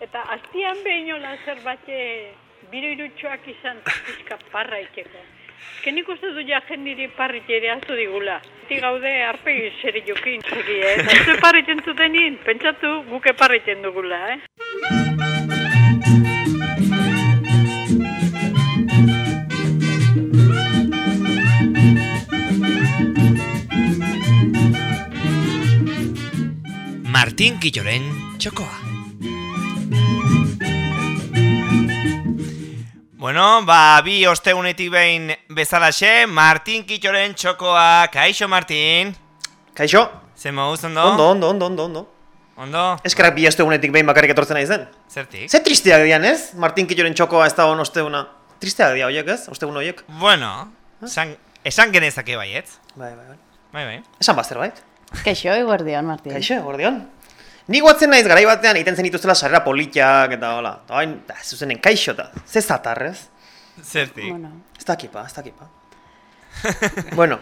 Eta aztian behinola zerbait biro irutxoak izan pizka parra ikeko. Ezken nik uste du ja jendiri parrit ere hartu digula. Ti gaude arpegi zer jokin. Egi, eh? Eta zue parriten zutenin, pentsatu guke parriten dugula, eh? Martín Quilloren txokoa. Bueno, ba, bi ostegunetik behin bezalaxe, Martín Quilloren txokoa. Kaixo, Martín. Kaixo? Ze moduz, ondo? Ondo, ondo, ondo, ondo, ondo. Ondo? Eskerak bi egunetik behin bakarrik etortzen nahi zen. Zertik? Ze tristeak dian, ez? Martin Killoren txokoa ez da hon osteguna. Tristeak dia horiek, ez? Ostegun horiek. Bueno, esan, esan genezake baietz. Bai, bai, bai. Bai, bai. Esan bazter, bait? Kaixo, eguerdion, Martin. Kaixo, gordion. Ni guatzen naiz garai batean egiten zen dituzela sarrera politiak eta hola. Eta hain, da, zuzenen kaixo eta. Ze zatarrez? Zertik? Bueno, Ez dakipa, ez dakipa. bueno,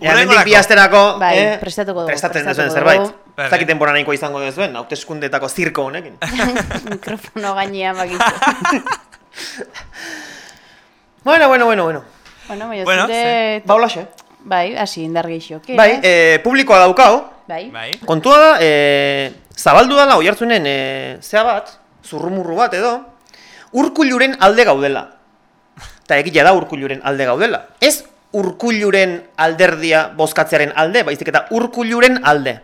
Hurrengorako. mendik bi asterako, Bai, eh, prestatuko dugu, prestatzen duzuen zerbait. Bai, Ez dakit denbora nahiko izango duzuen, hauteskundetako zirko honekin. mikrofono gainean bakizu. bueno, bueno, bueno, bueno. bueno, baina Bueno, zure... Ba, holaxe. Bai, hasi indar gehiago. Bai, eh, publikoa daukau, bai. Bai. Kontua da, e, zabaldu dala oihartzunen e, zea bat, zurrumurru bat edo, urkulluren alde gaudela. Eta egia da urkulluren alde gaudela. Ez urkulluren alderdia bozkatzearen alde, baizik eta urkulluren alde.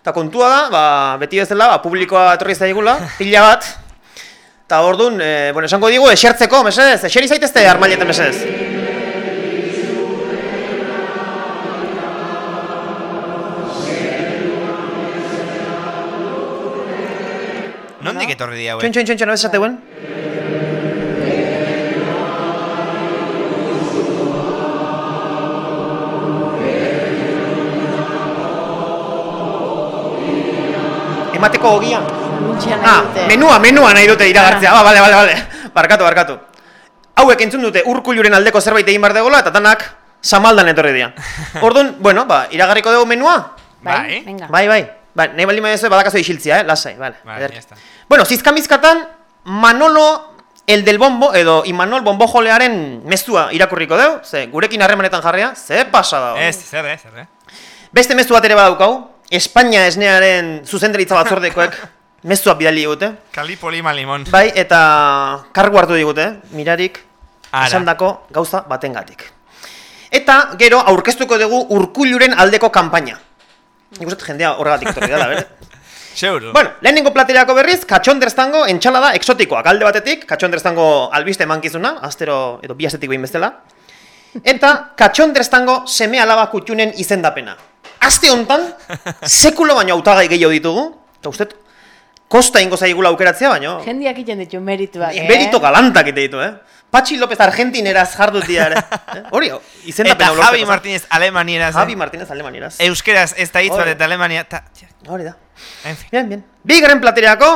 Eta kontua da, ba, beti bezala, ba, publikoa etorri zaigula, pila bat, eta orduan, e, bueno, esango digu, esertzeko, mesedez, eseri zaitezte armaileten mesedez. Nondik etorri dia, Txon, txon, txon, txon, ez esateuen? Emateko ogia. Mintxean nahi Ah, menua, menua nahi dute iragartzea. Ba, bale, bale, bale. Barkatu, barkatu. Hauek entzun dute urkulluren aldeko zerbait egin bar degola eta tanak samaldan etorri dira. Orduan, bueno, ba, iragarriko dugu menua? Bai. Venga. Bai, bai. Ba, nahi baldin badezue badakazu isiltzia, eh? Lasai, bale. Está. Bueno, zizkamizkatan Manolo el del bombo edo Imanol bombojolearen mezua irakurriko deu, ze gurekin harremanetan jarria, ze pasa dago. Ez, zer, eh, zer, eh? Beste mezu bat ere badaukagu, Espainia esnearen zuzendaritza batzordekoek mezua bidali digute. Kalipo lima limon. Bai, eta kargu hartu digute, mirarik esandako gauza batengatik. Eta gero aurkeztuko dugu urkulluren aldeko kanpaina. Nik dut jendea horregatik etorri dela, bere? Seguro. Bueno, lehenengo platerako berriz, katxonderztango entxalada exotikoak alde batetik, katxonderztango albiste emankizuna, astero edo bi astetik behin bezala. Eta katxonderztango seme alaba kutxunen izendapena. Aste hontan, sekulo baino hautagai gehiago ditugu, eta uste, kosta ingo zaigula aukeratzea baino. Jendiak iten ditu merituak, eh? Berito galantak ite ditu, eh? Patxi López Argentineraz jardutia. Eh? Hori, Eta izendapena Javi lortzeko, Martínez Alemanieraz. eh? Javi Martínez Alemanieraz. Euskeraz ez da hitz bat eta Alemania. Ta... Hori da. En fin. Bien, bien. Bigarren platerako,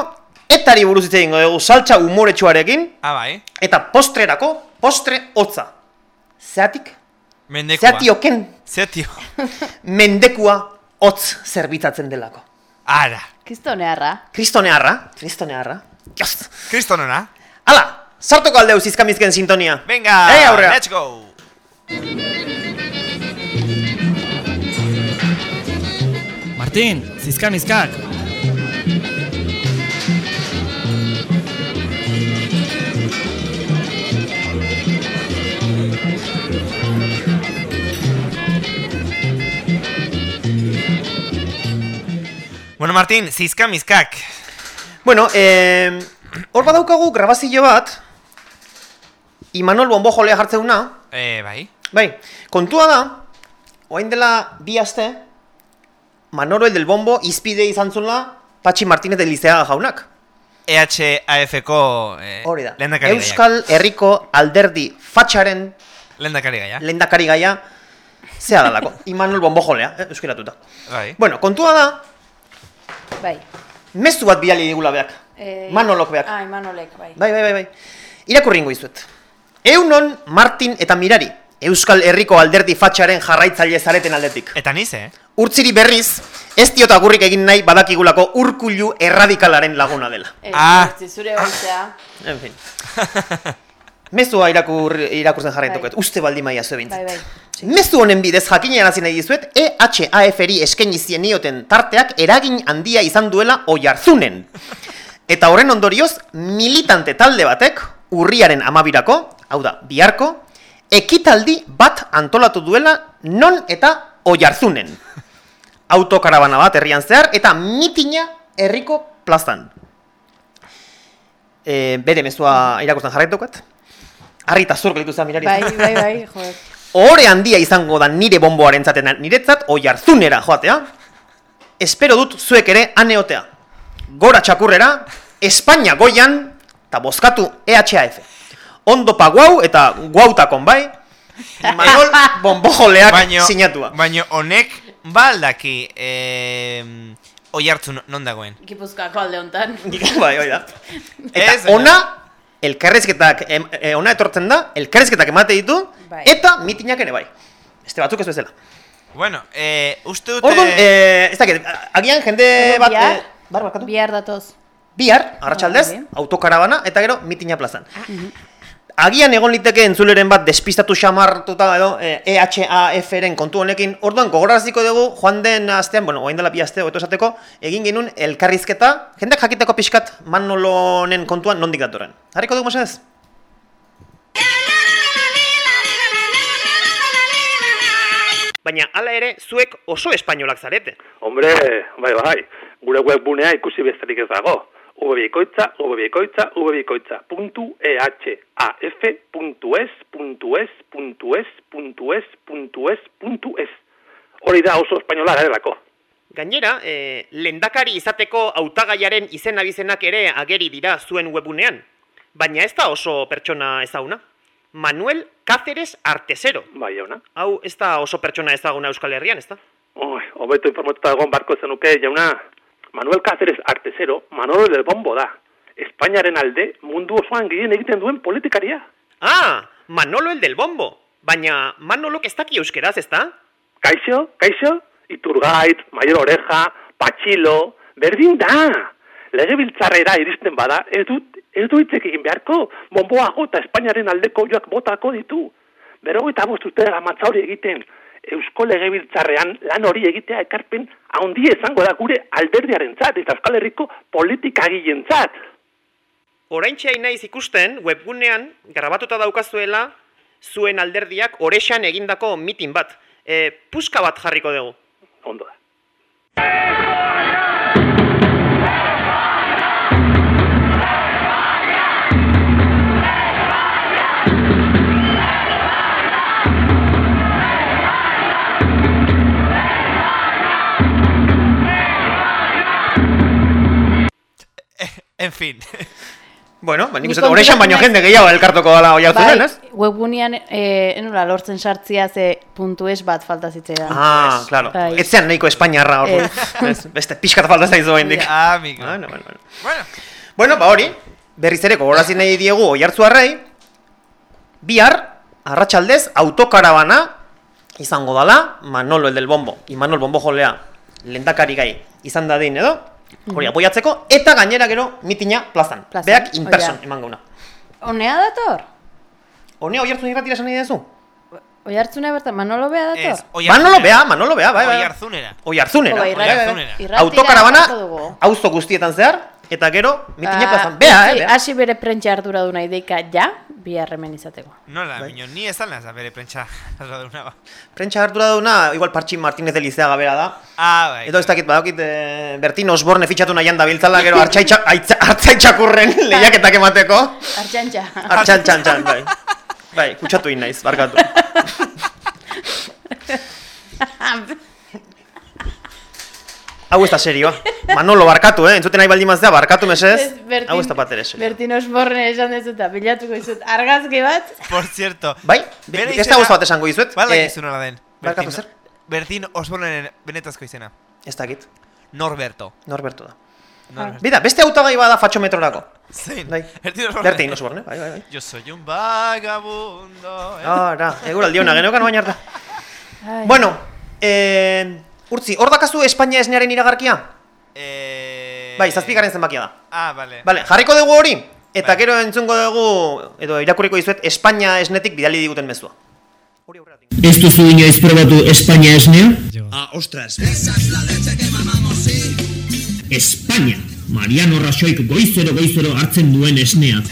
etari buruz hitz egingo dugu saltza umoretsuarekin, Ah, bai. eta postrerako, postre hotza. Zeatik? Mendekua. Zeatioken Zeatio. mendekua hotz zerbitzatzen delako. Ara. Kristonearra. Kristonearra, kristonearra. Just. Kristonona. Hala, sartuko aldeu zizkamizken sintonia. Venga, Eh, aurrera. let's go. Martin, zizkamizkak! Bueno, Martín, zizka mizkak. Bueno, eh, hor badaukagu grabazio bat, Imanol Bombojolea jartzeuna, Eh, bai. Bai, kontua da, oain dela bi aste, Manolo el del Bombo izpide izan zula Patxi Martínez de jaunak. EHAF-ko eh, Hori da. lehendakari. Euskal Herriko alderdi fatxaren Lehendakari gaia. lehendakari gaia zea dalako. Imanol Bombojolea, eh, euskeratuta. Bai. Bueno, kontua da, Bai. mezu bat bidali digula beak. Eh, Manolok beak. Ah, Manolek, bai. Bai, bai, bai, bai. Irakurringo izuet. Eunon, Martin eta Mirari, Euskal Herriko alderdi fatxaren jarraitzaile zareten aldetik. Eta nize, eh? Urtziri berriz, Ez diot agurrik egin nahi badakigulako urkullu erradikalaren laguna dela. Ez, Ah. ez, zure baitzea. En fin. Mezua irakur, irakurtzen jarraituket, uste baldi maia zue Bai, bai. Mezu honen bidez jakinarazi nahi dizuet, EHAF-eri eskaini zienioten tarteak eragin handia izan duela oiarzunen. Eta horren ondorioz, militante talde batek, urriaren amabirako, hau da, biharko, ekitaldi bat antolatu duela non eta oiarzunen. Autokarabana bat herrian zehar, eta mitina herriko plazan. E, bere mezua irakurtzen jarraituket. Harri eta zur gelitu zen mirari. Bai, bai, bai, joder. Ohore handia izango da nire bonboaren zaten niretzat oiarzunera joatea. Espero dut zuek ere aneotea. Gora txakurrera, Espainia goian, eta bozkatu EHAF. Ondo pa guau eta guautakon bai, Manol bombojoleak Baino, sinatua. baino honek baldaki eh, oi hartzun non dagoen. Gipuzkoako alde hontan. bai, hoi da. Ez, Eta ona, elkarrezketak, em, e, ona etortzen da, elkarrezketak emate ditu, Bai. eta mitinak ere bai. Este batzuk ez bezala. Bueno, eh, uste dute... Orduan, eh, ez dakit, agian jende Orduan bat... bihar? eh, bar? Bihar datoz. Bihar, arratsaldez, Ah, bai. autokarabana, eta gero mitina plazan. Agian egon liteke entzuleren bat despistatu xamartuta edo eh, EHAF-ren kontu honekin, orduan gogoraziko dugu joan den astean, bueno, oain dela bi aste, esateko, egin genuen elkarrizketa, jendeak jakiteko pixkat Manolonen kontuan nondik datorren. Harriko dugu mesedez? Baina hala ere, zuek oso espainolak zarete. Hombre, bai, bai, gure webbunea ikusi besterik ez dago. Vbikoitza, vbikoitza, vbikoitza, puntu e ehaf, puntu es, puntu es, puntu es, puntu es, puntu es, puntu es. Hori da oso espainola garelako. Gainera, eh, lendakari izateko hautagaiaren izen abizenak ere ageri dira zuen webunean. Baina ez da oso pertsona ezaguna. Manuel Cáceres Artesero. Bai, ona. Hau ez da oso pertsona ezaguna Euskal Herrian, ez da? Oi, hobeto informatuta egon barko zenuke, jauna. Manuel Cáceres Artesero, Manolo del Bombo da. Espainiaren alde mundu osoan gehien egiten duen politikaria. Ah, Manolo el del Bombo. Baina Manolok ez daki euskeraz, ez da? Kaixo, kaixo, Iturgait, Maior Oreja, Patxilo, berdin da. Legebiltzarrera iristen bada, ez dut, ez du hitzek egin beharko, bomboago eta Espainiaren aldeko joak botako ditu. Bero eta bost urte gamatza hori egiten, Eusko Legebiltzarrean lan hori egitea ekarpen handi izango da gure alderdiaren zat, eta Euskal Herriko politika zat. Oraintxe naiz ikusten webgunean grabatuta daukazuela zuen alderdiak orexan egindako mitin bat. E, puska bat jarriko dugu. Ondo da. En fin. Bueno, ba, nik uste dut orexan baino jende gehiago elkartoko dala oi hartzunen, ez? Bai, webgunean eh, enula lortzen sartzia ze puntu es bat falta zitzaidan. Ah, claro. Bai. Etzean nahiko Espainiarra hor. Ez, Beste pixkat falta zaizu hendik. Ah, amigo. Bueno, bueno, bueno. Bueno, Bueno, ba hori, berriz ere gogorazi nahi diegu oihartzuarrei, bihar, arratsaldez autokarabana izango dala Manolo el del Bombo. Imanol Bombo jolea, lendakari gai izan dadin edo, hori apoiatzeko, eta gainera gero mitina plazan. Plazan, Beak in hori person da. eman gauna. Honea dator? Honea oihartzun irratira esan nahi dezu? Oi hartzune bertan, Manolo bea dator? ez, oi Manolo bea, Manolo bea, bai, bai. Oi hartzunera. Oihartzunera. irratira Autokarabana, auzo guztietan zehar, eta gero mitina Ah, plazan. Bea, eh, bea. Hasi bere prentsa hartura du nahi deika ja, bi harremen izateko. Nola, miño, ni esan nasa bere prentsa arraduna ba. Prentsa hartura duna, igual Partxin Martínez de Liceaga bera da. Ah, bai. Edo ez dakit badakit e, Bertin Osborne fitxatu nahian da biltzala, gero hartzaitxakurren lehiaketak emateko. Artxantxa. Txan, bai. Bai, kutsatu naiz, barkatu. Hau ez da serioa. Manolo, barkatu, eh? Entzuten nahi baldin maztea, barkatu mesedez. Bertin- Hau ez da bat ere serioa. Bertin Osborne esan dezuta, bilatuko izut argazki bat. Por cierto. Bai, Bere ez da guztu bat esango izuet. Bala eh, gizu nola den. barkatu zer? Bertin Osbornen benetazko izena. Ez dakit, Norberto. Norberto da. Norberto. Bida, beste hautagai bada fatxometrorako. Zein? Bai. Bertin Osborne. Bertin Osborne, bai, bai, bai. Yo soy un vagabundo. eh? Ara, eguraldi hona geneukan baina arte. Ai. Bueno, eh, Urtzi, hor dakazu Espainia esnearen iragarkia? Eh... Bai, zazpigarren zenbakia da. Ah, vale. Vale, jarriko dugu hori, eta Bai. gero entzungo dugu, edo irakurriko dizuet, Espainia esnetik bidali diguten mezua. Ez duzu inoiz probatu Espainia esnea? Ah, ostras. España, Mariano Rajoyk goizero goizero hartzen duen esnea.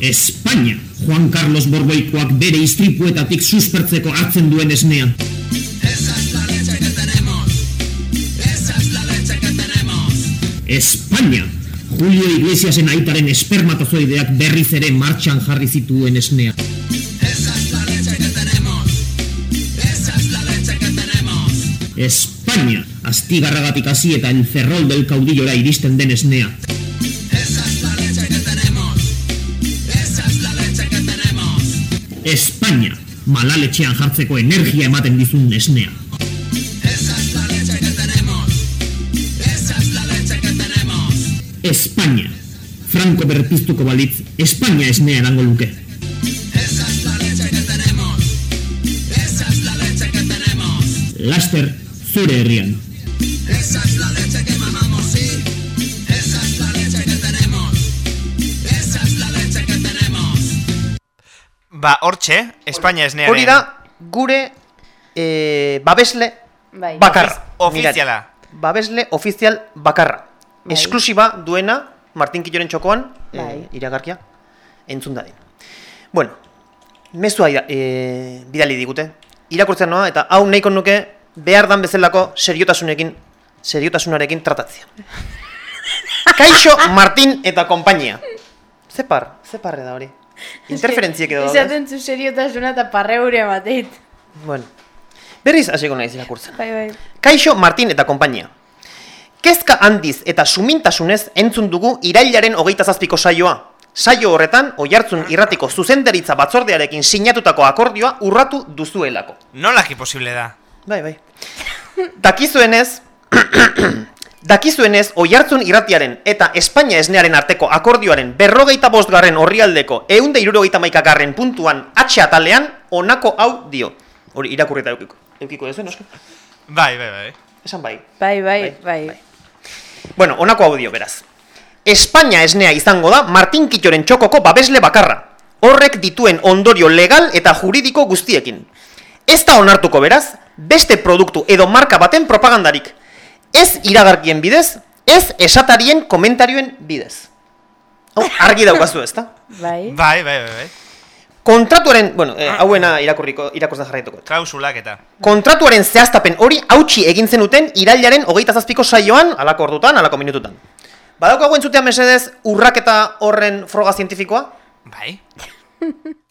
España, Juan Carlos Borboikoak bere istripuetatik suspertzeko hartzen duen esnea. España, Julio Iglesiasen aitaren espermatozoideak berriz ere martxan jarri zituen esnea. España, astigarragatik hasi eta el del caudillora iristen den esnea. España, malaletxean jartzeko energia ematen dizun esnea. España, Franco berpiztuko balitz, España esnea edango luke. Laster, zure herrian. Ba, hortxe, Espainia esnearen... Hori da, gure e, babesle Bai. bakarra. Ofiziala. Mirari, babesle ofizial bakarra. Bai. Esklusiba duena, Martin Killoren txokoan, Bai. e, iragarkia, entzun dadin. Bueno, mezua e, bidali digute. Irakurtzen noa, eta hau nahiko nuke behar dan bezalako seriotasunekin, seriotasunarekin tratatzea. Kaixo, Martin eta konpainia. Zepar, zeparre da hori. Interferentziek edo. Izaten zu seriotasuna eta parreure bateit. Bueno. Berriz hasiko naiz irakurtzen. Bai, bai. Kaixo Martin eta konpainia. Kezka handiz eta sumintasunez entzun dugu irailaren hogeita zazpiko saioa. Saio horretan, oihartzun irratiko zuzendaritza batzordearekin sinatutako akordioa urratu duzuelako. Nolaki posible da? Bai, bai. Dakizuenez, dakizuenez, oihartzun irratiaren eta Espainia esnearen arteko akordioaren berrogeita bostgarren horrialdeko eunde irurogeita maikagarren puntuan atxe atalean onako hau dio. Hori irakurrita eukiko. Eukiko ez, noski? Bai, bai, bai. Esan bai. Bai, bai, Bai, bai. Bueno, honako audio beraz. Espainia esnea izango da Martin Kittoren txokoko babesle bakarra. Horrek dituen ondorio legal eta juridiko guztiekin. Ez da onartuko beraz, beste produktu edo marka baten propagandarik. Ez iragarkien bidez, ez esatarien komentarioen bidez. Hau, argi daukazu ez da? Bai. Bai, bai, bai, bai. Kontratuaren, bueno, eh, hauena irakurriko, irakurtzen jarraituko. Klausulak eta. Kontratuaren zehaztapen hori hautsi egin zenuten irailaren hogeita zazpiko saioan, alako ordutan, alako minututan. Badaukagu entzutean mesedez urraketa horren froga zientifikoa? Bai.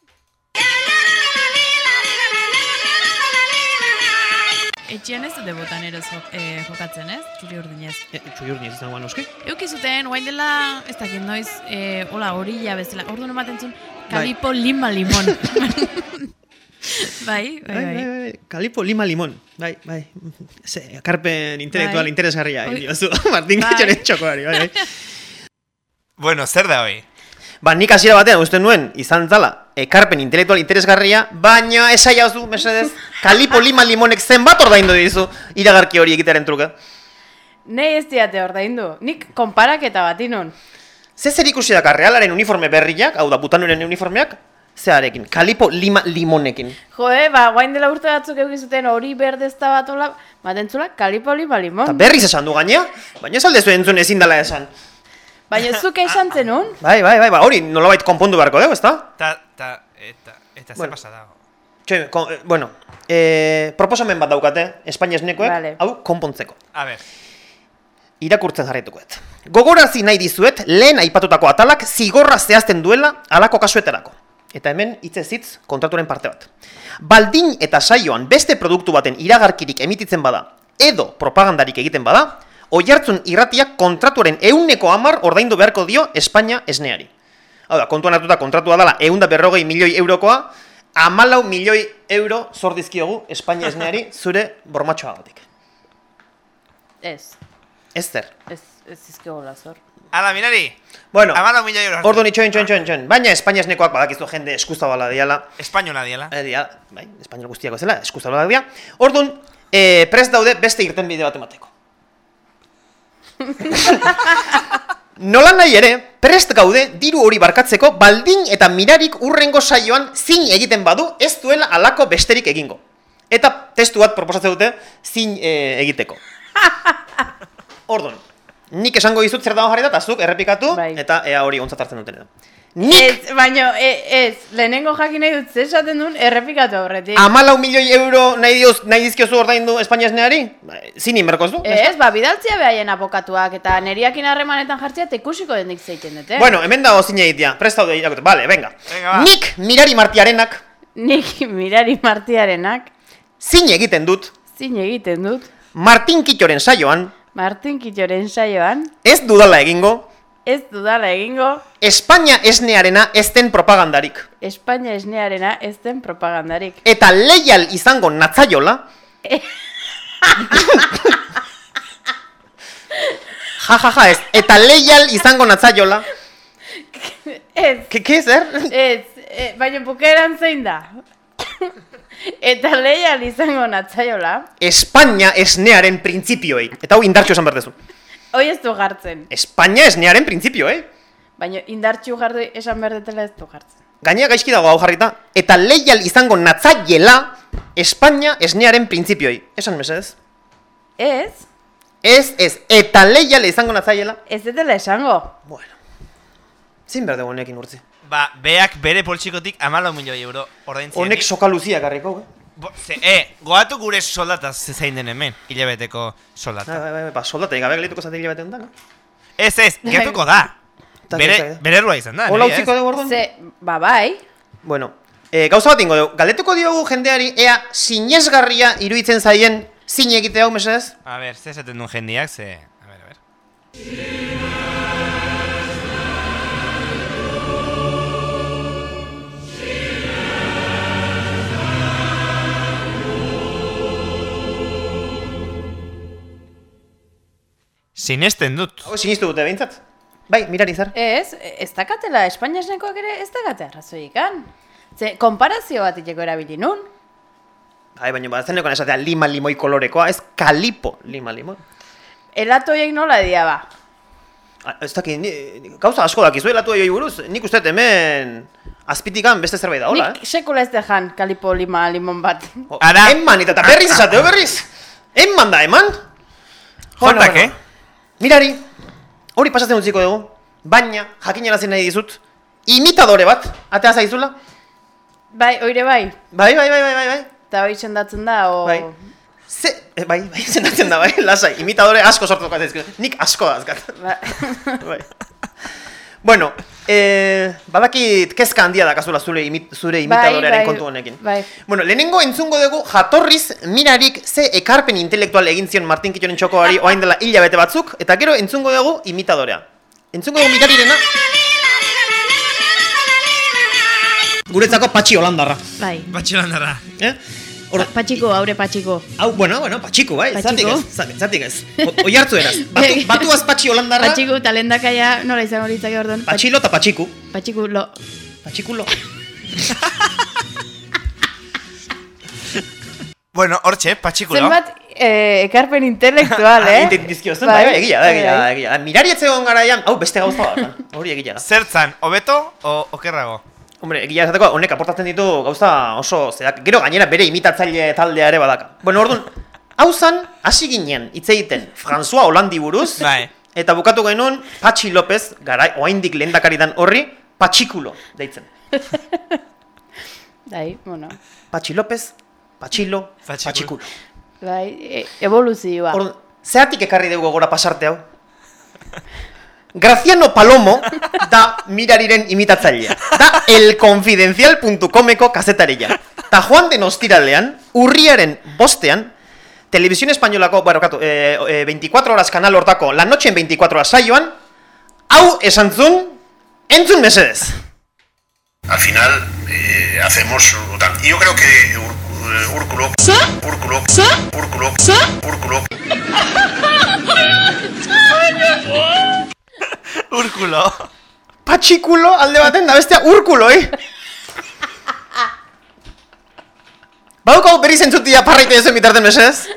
Etxean ez dute botanero eh, jokatzen, ez? Txuri urdinez. E, Txui urni ez izango noski? Euki zuten, guain dela, ez dakit noiz, eh, hola, orilla bezala, ordu ematen zuen, kalipo lima limon. bai, bai, bai. Kalipo lima limon. Bai, bai. Ze, karpen intelektual Bai. interesgarria egin diozu. Martin Bai. Kitxoren txokoari, bai, bai. Bueno, zer da hoi? Ba, nik hasiera batean uste nuen, izan zala, ekarpen intelektual interesgarria, baina esai hauzu, mesedez, kalipo lima limonek zenbat ordaindu dizu iragarki hori egitearen truke. Nei ez diate ordaindu. Nik konparaketa bat inon. Ze zer ikusi daka realaren uniforme berriak, hau da butanuren uniformeak, zearekin, kalipo lima limonekin. Jode, ba, guain dela urte batzuk euki zuten hori berdezta bat ola, batentzula, kalipo lima limon. Eta berriz esan du gainea, baina ez aldezu entzun ezin dela esan. Baina zuk esan zenun? Bai, bai, bai, ba, hori nolabait konpondu beharko dugu, ezta? Ta, ta, eta, eta Bueno. zer pasa da? Txe, kon, eh, bueno, eh, proposamen bat daukate, Espainia esnekoek, Vale. hau konpontzeko. A ber, Irakurtzen jarraitukoet. Gogorazi nahi dizuet, lehen aipatutako atalak zigorra zehazten duela halako kasuetarako. Eta hemen hitzez hitz kontraturen parte bat. Baldin eta saioan beste produktu baten iragarkirik emititzen bada, edo propagandarik egiten bada, oihartzun irratiak kontratuaren euneko amar ordaindu beharko dio Espainia esneari. Hau da, kontuan hartuta kontratua dela eunda berrogei milioi eurokoa, amalau milioi euro zor dizkiogu Espainia esneari zure bormatxoagatik. Ez, Ez zer. ez, ez izkegola zor. Ala, mirari. Bueno, Amala milioi euro. orduan itxoin, txoin, txoin, txoin. Baina Espainiasnekoak badakizu jende eskuzabala diala. Espainola diela. Eh, dia, bai, espainol guztiako zela, eskuzabala dia. Orduan, eh, prest daude beste irten bide bat emateko. Nola nahi ere, prest gaude diru hori barkatzeko baldin eta mirarik urrengo saioan zin egiten badu ez duela alako besterik egingo. Eta testu bat proposatzen dute zin eh, egiteko. Orduan, nik esango dizut zer dago jarri da, eta zuk errepikatu, Bai. eta ea hori ontzat hartzen duten edo. Nik Ez, baino, e, ez, lehenengo jakin nahi dut, zer esaten duen, errepikatu aurretik. Amalau milioi euro nahi, dioz, nahi dizkiozu ordaindu Espainiasneari? Ba, Zin inberkoz du? Ez, ba, bidaltzia behaien abokatuak, eta neriakin harremanetan jartzea, eta ikusiko dendik zeiten dute. Bueno, hemen dago zin egitea, prestaude irakote, vale, venga. Venga, va. Nik mirari martiarenak Nik mirari martiarenak, zin egiten dut, zin egiten dut, Martin Kittoren saioan, Martin Kittoren saioan, ez dudala egingo, ez dudala egingo, Espainia esnearena ez den propagandarik. Espainia esnearena ez den propagandarik. Eta leial izango natzaiola, ja, ja, ja, ez, eta leial izango natzaiola, Ez, ke, zer? ez, e, baina bukeran zein da. eta leial izango natzaiola, Espainia esnearen printzipioei. Eta hau indartxo esan berdezu. hoi ez du jartzen. Espainia esnearen printzipioei. Baina indartxu jardu esan behar dutela ez du jartzen. Gainera gaizki dago hau jarrita. Eta leial izango natzaiela Espainia esnearen printzipioei. Esan mesedez? Ez, Ez, ez. Eta leial izango natzaiela. ez dutela esango. Bueno. Zin behar dugu honekin urtzi. Ba, beak bere poltsikotik amalau milioi euro ordaintzen. Honek soka luzia garriko, eh? Bo, ze, e, goatu gure soldata ze zein den hemen, hilabeteko Bai, soldata. bai, bai, ba, soldata gabe gelituko zatik hilabete honetan, no? Ez, ez, gertuko da. Bere, bere errua izan da. Hola utziko dugu orduan? Ze, ba bai, Bueno, e, gauza bat ingo dugu. Galdetuko diogu jendeari ea sinesgarria iruditzen zaien zin egite hau, mesedez? A ber, ze esaten duen jendiak, ze... A ber, a ber. Sinesten dut. Hau sinistu dute behintzat? Bai, mirari zer. ez, ez dakatela Espainiasnekoak ere ez dakate arrazoikan. Ze, konparazio bat iteko erabili nun. Bai, baina bat zeneko esatea lima limoi kolorekoa, ez kalipo lima limoi. Elatoiek nola dia ba. Ez dakit, ni, gauza asko dakizu elatu joi buruz, nik uste dut hemen azpitikan beste zerbait da, hola, Nik sekula ez dejan kalipo lima limon bat. eh? O, Ara. Eman, eta, eta berriz esateo berriz! Eman da, eman! Jontak, eh? Mirari, hori pasatzen utziko dugu, baina jakinarazi nahi dizut, imitadore bat, atea zaizula? Bai, oire bai. Bai, bai, bai, bai, bai, bai. Eta hoi sendatzen da, o... Bai. Ze, eh, bai, bai, zendatzen da, bai, lasai, imitadore asko sortu dauzkat, nik asko dazkat. Ba, bai. Bueno, eh, badakit kezka handia da kazula zure, imi, zure imitadorearen bai, kontu honekin. bai. Bueno, lehenengo entzungo dugu jatorriz mirarik ze ekarpen intelektual egin zion Martin Kittonen txokoari oain dela hilabete batzuk, eta gero entzungo dugu imitadorea. Entzungo dugu mirarirena... Guretzako patxi holandarra. Bai. Batxilandarra. Eh? Hor, Patxiko, aure patxiko. hau, bueno, bueno, patxiku, bai, zatik ez, zatik, ez. Oi hartu eraz. Batu, batuaz patxi holandarra, Patxiko eta lendakaia nola izango litzake orduan. patxilo eta patxiku. Patxiko lo... Patxikulo. Bueno, hortxe, patxikulo. Zenbat eh, ekarpen intelektual, eh? Egiten dizkiozun, bai, bai, egia da, egia da, egia da. Mirari etzegon garaian, hau beste gauza bat, hori egia da. Zertzan, hobeto o okerrago? Hombre, egia esateko, honek aportatzen ditu gauza oso zeak, gero gainera bere imitatzaile taldea ere badaka. Bueno, orduan, hau zan, hasi ginen hitz egiten François Hollandi buruz, Bai. eta bukatu genuen Patxi López, garai, oaindik lehendakaridan horri, Patxikulo deitzen. Bai, bueno. Patxi López, Patxilo, Patxikulo. Patxikulo. Bai, e, evoluzioa. Orduan, zeatik ekarri dugu gora pasarte hau? Graciano Palomo da mirariren imitatzailea. Da elconfidencial.comeko kazetaria. Ta joan den ostiralean, urriaren bostean, Televisión Españolako, bueno, katu, eh, eh, 24 horas kanal hortako, la noche en 24 horas saioan, hau esan zun, entzun mesedez. Al final eh, hacemos yo creo que Ur- Úrculo Úrculo Úrculo Úrculo Patxikulo. Patxikulo alde baten da bestea urkulo, eh? Badukau berriz entzutia parraite ez bitarten mesez?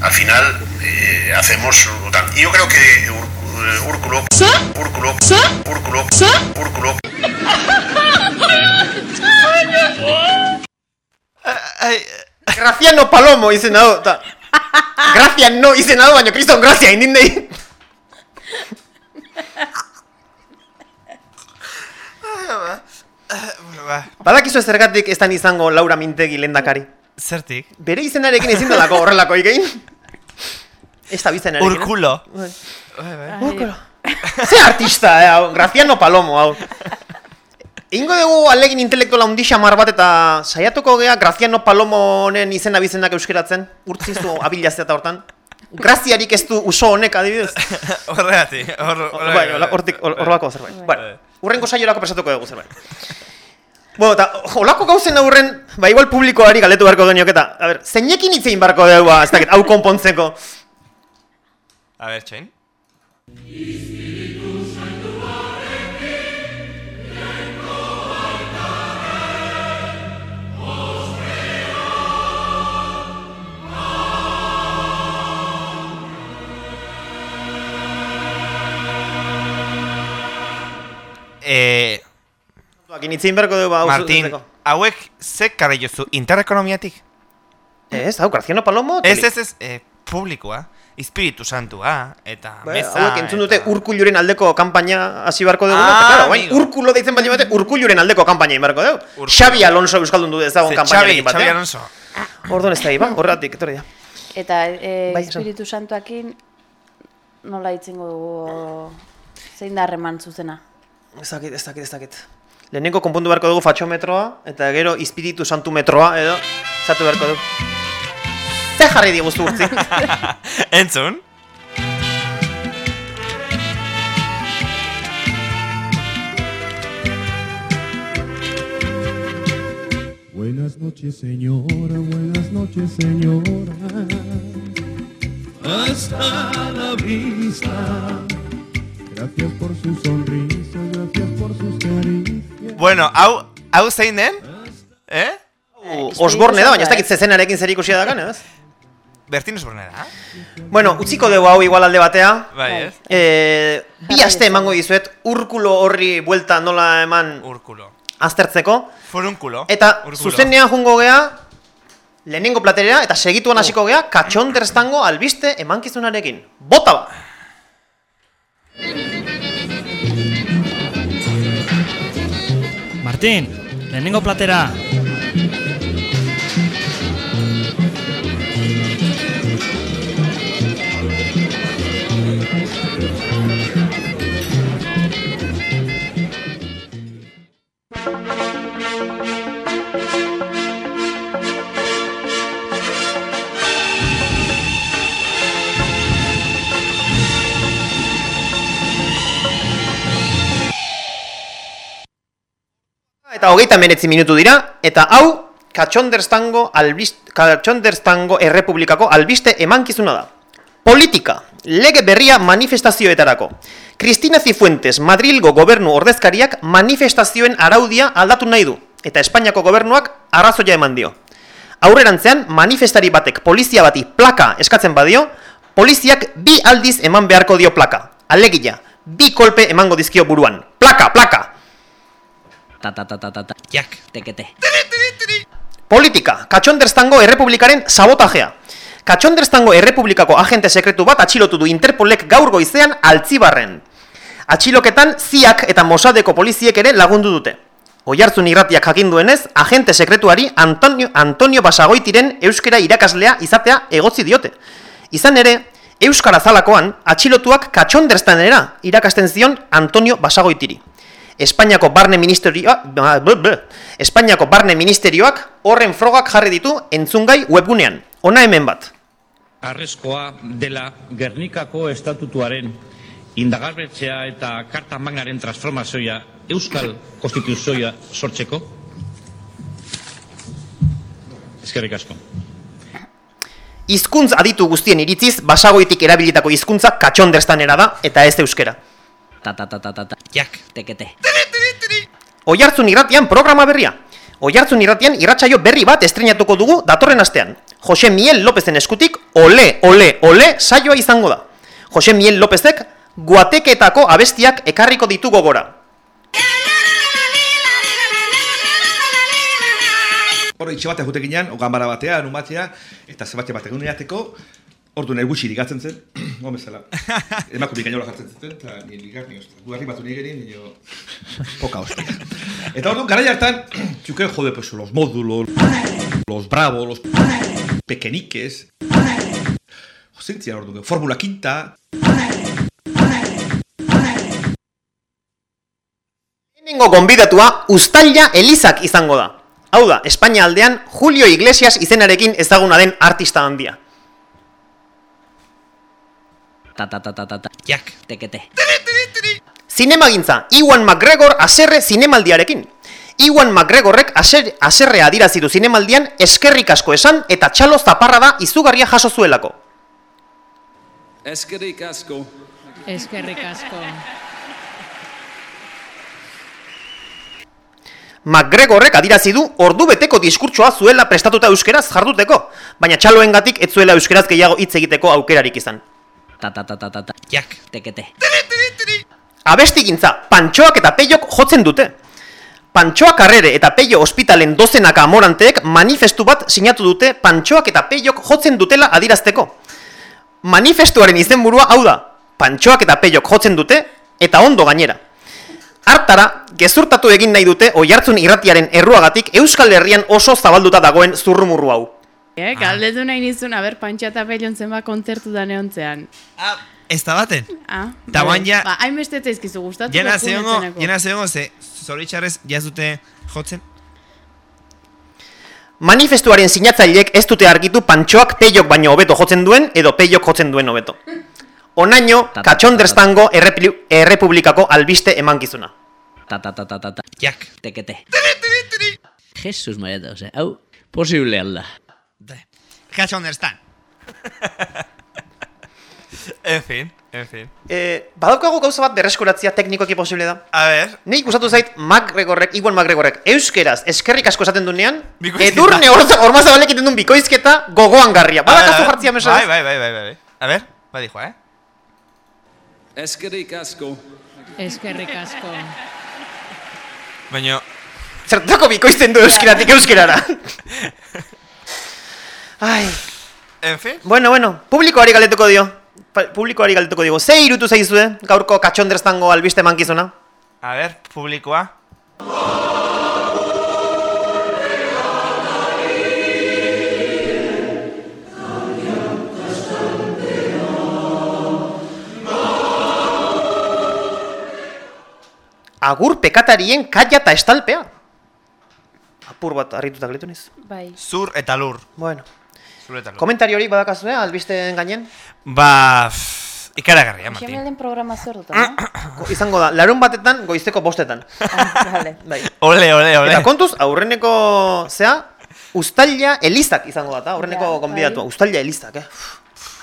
Al final eh, hacemos tan- yo creo que Ur- Úrculo Úrculo Úrculo Úrculo Graciano Palomo izena du, eta... Graciano izena du, baina kriston grazia indin dei. Bueno, ba, Badakizu ez zergatik ez izango Laura Mintegi lendakari. zertik? Bere izenarekin ezin dalako horrelako ikein. Ez da bizenarekin. eh? Urkulo. Bai. Bai, bai. Urkulo. Ze artista, eh, hau, Graciano Palomo, hau. Ingo dugu alegin intelektuala hundi xamar bat eta saiatuko gea Graciano Palomonen izena bizenak euskeratzen, urtzizu abilaztea eta hortan. Graziarik ez du uso honek adibidez. Horregatik. Hor, Bai, hola- hortik, hor- horrelako zerbait. Bueno, urrengo saiorako presatuko dugu zerbait. Bueno, eta holako gauzen aurren, ba igual publikoari galetu beharko geniok eta, a ber, zeinekin hitzein beharko dugu, ez dakit, hau konpontzeko. A ver, txain. Eh, Akin hitzein beharko dugu, ba, hau Martin, hauek ze karri jozu interekonomiatik? Ez, hau, Graciano Palomo, Ez, ez, ez, eh, publikoa, Espiritu Santua, eta Ba, meza, hauek entzun dute eta- urkulluren aldeko kanpaina hasi beharko dugu, Ah, eta claro, bain urkulo deitzen baino bate, urkulluren aldeko kanpaina egin beharko dugu. Urkullu. Xabi Alonso euskaldun du ezagun Ze, kanpaina Xabi, egin Xabi batean. Alonso. Ordon ez da, iba, horregatik, etorri da. Eta e, Bai. Espiritu Santuakin nola itzengo dugu zein da harreman zuzena? Ez dakit, ez dakit, ez dakit. Lehenengo konpondu beharko dugu fatxometroa, eta gero espiritu santu metroa, edo, zatu beharko dugu. Ze jarri diguztu urtzi? Entzun? Buenas noches, señora, buenas noches, señora. Hasta la vista. Gracias por su sonrisa, Bueno, hau, hau zein den? Eh? Osborne da, baina ez dakit zezenarekin zer ikusia dakan, ez? Bertin Osborne da? Bueno, utziko dugu hau igual alde batea. Bai, ez? Eh, bi aste emango dizuet, urkulo horri buelta nola eman Urkulo. aztertzeko. Furunkulo. Eta Urkulo. zuzenean jungo gea, lehenengo platerera, eta segituan hasiko gea, katxonderztango albiste emankizunarekin. Bota ba! Martin, lehenengo platera. Hogeita meretzi minutu dira, eta hau, katxonderztango, albist, katxonderztango errepublikako albiste emankizuna da. Politika, lege berria manifestazioetarako. Cristina Cifuentes, Madrilgo gobernu ordezkariak manifestazioen araudia aldatu nahi du, eta Espainiako gobernuak arrazoia eman dio. Aurrerantzean, manifestari batek polizia bati plaka eskatzen badio, poliziak bi aldiz eman beharko dio plaka. Alegia, bi kolpe emango dizkio buruan. Plaka, plaka! Ta ta ta ta ta ta. Jak. Tekete. Politika, Katxonderztango errepublikaren sabotajea. Katxonderztango errepublikako agente sekretu bat atxilotu du Interpolek gaur goizean altzibarren. Atxiloketan ziak eta Mossadeko poliziek ere lagundu dute. Oihartzun irratiak jakin duenez, agente sekretuari Antonio, Antonio Basagoitiren euskera irakaslea izatea egotzi diote. Izan ere, Euskara zalakoan atxilotuak katxonderztanera irakasten zion Antonio Basagoitiri. Espainiako barne ministerioa, ba, Espainiako barne ministerioak horren frogak jarri ditu entzungai webgunean. Ona hemen bat. Arrezkoa dela Gernikako estatutuaren indagarbetzea eta karta magnaren transformazioa Euskal Konstituzioa sortzeko? Eskerrik asko. Hizkuntz aditu guztien iritziz, basagoitik erabilitako hizkuntza katxonderztanera da eta ez euskera. Ta ta ta ta ta ta Jak. tekete. Oihartzun irratian programa berria. Oihartzun irratian irratsaio berri bat estrenatuko dugu datorren astean. Jose Miel Lopezen eskutik ole, ole, ole saioa izango da. Jose Miel Lopezek guateketako abestiak ekarriko ditu gogora. Hor, itxe batean jute ginean, o ganbara batean, umatea, eta zebate bat egun ordu nahi gutxi ligatzen zen, gomez zela. Emako bikainola jartzen zen, eta nien ligar, nien ostia. Gugarri batu nire genien, nio... Poka hostia. Eta orduan, gara hartan, txuken jode, pues, los módulos, los bravo, los pequeñiques, Zentzia orduan, formula quinta, Lehenengo gonbidatua Uztaila Elizak izango da. Hau da, Espainia aldean Julio Iglesias izenarekin ezaguna den artista handia. Ta ta ta ta ta ta Jak. tekete. Zinemagintza, Iwan McGregor aserre zinemaldiarekin. Iwan McGregorrek aser, aserrea adirazitu zinemaldian eskerrik asko esan eta txalo zaparra da izugarria jaso zuelako. Eskerrik asko. Eskerrik asko. McGregorrek adirazi du ordu beteko diskurtsoa zuela prestatuta euskeraz jarduteko, baina txaloengatik ez zuela euskeraz gehiago hitz egiteko aukerarik izan. Ta ta ta ta ta ta Jak. tekete. Abestigintza, pantxoak eta peiok jotzen dute. Pantxoak arrere eta peio ospitalen dozenaka amoranteek manifestu bat sinatu dute pantxoak eta peiok jotzen dutela adirazteko. Manifestuaren izenburua hau da, pantxoak eta peiok jotzen dute eta ondo gainera. Hartara, gezurtatu egin nahi dute oihartzun irratiaren erruagatik Euskal Herrian oso zabalduta dagoen zurrumurru hau. Eh, galdetu nahi nizun, aber, pantxa eta pelion zenba kontzertu da neontzean. Ez da baten. Ah, Ta vale. guain ja- Ba, hainbeste zaizkizu gustatu. Jena zehongo, jena zehongo, ze zoritxarrez jazute jotzen. Manifestuaren sinatzaileek ez dute argitu pantxoak peiok baino hobeto jotzen duen edo peiok jotzen duen hobeto. Onaino, katxonderstango errepli- errepublikako albiste emankizuna. Ta ta ta ta ta ta Jak. tekete. Jesus María, o sea, hau posible alda. Catch understand. en fin, en fin. E, badaukagu gauza bat berreskuratzia teknikoki posible da. A ver. Nei gustatu zait McGregorrek, Iwan McGregorrek, euskeraz eskerrik asko esaten duenean, Bikoizketa. edurne orza ormazabalek egiten duen bikoizketa gogoan garria. A ver, a Badakazu jartzia mesedez? Bai, bai, bai, bai, bai. A ver, ba dijo, eh? Eskerrik asko. Eskerrik asko. Baina, Zertako bikoizten du euskeratik euskerara. Ai. en fin. Bueno, bueno, publikoari galdetuko dio. Publikoari galdetuko digo. Ze irutu zaizue gaurko katxonderstango albiste mankizuna? A ver, publikoa. Agur pekatarien kaia eta estalpea. Apur bat harrituta galetu niz. Bai. Zur eta lur. Bueno. Zur eta lur. Komentario hori badakazue albisteen gainen? Ba, ikaragarria, Martin. Xemelden programazio dut, no? Go- izango da, larun batetan goizteko bostetan. Vale. Bai. Ole, ole, ole. Eta kontuz, aurreneko, zea, Uztaila Elizak izango da, ta, aurreneko Ja, gonbidatua. bai. Uztaila Elizak, eh?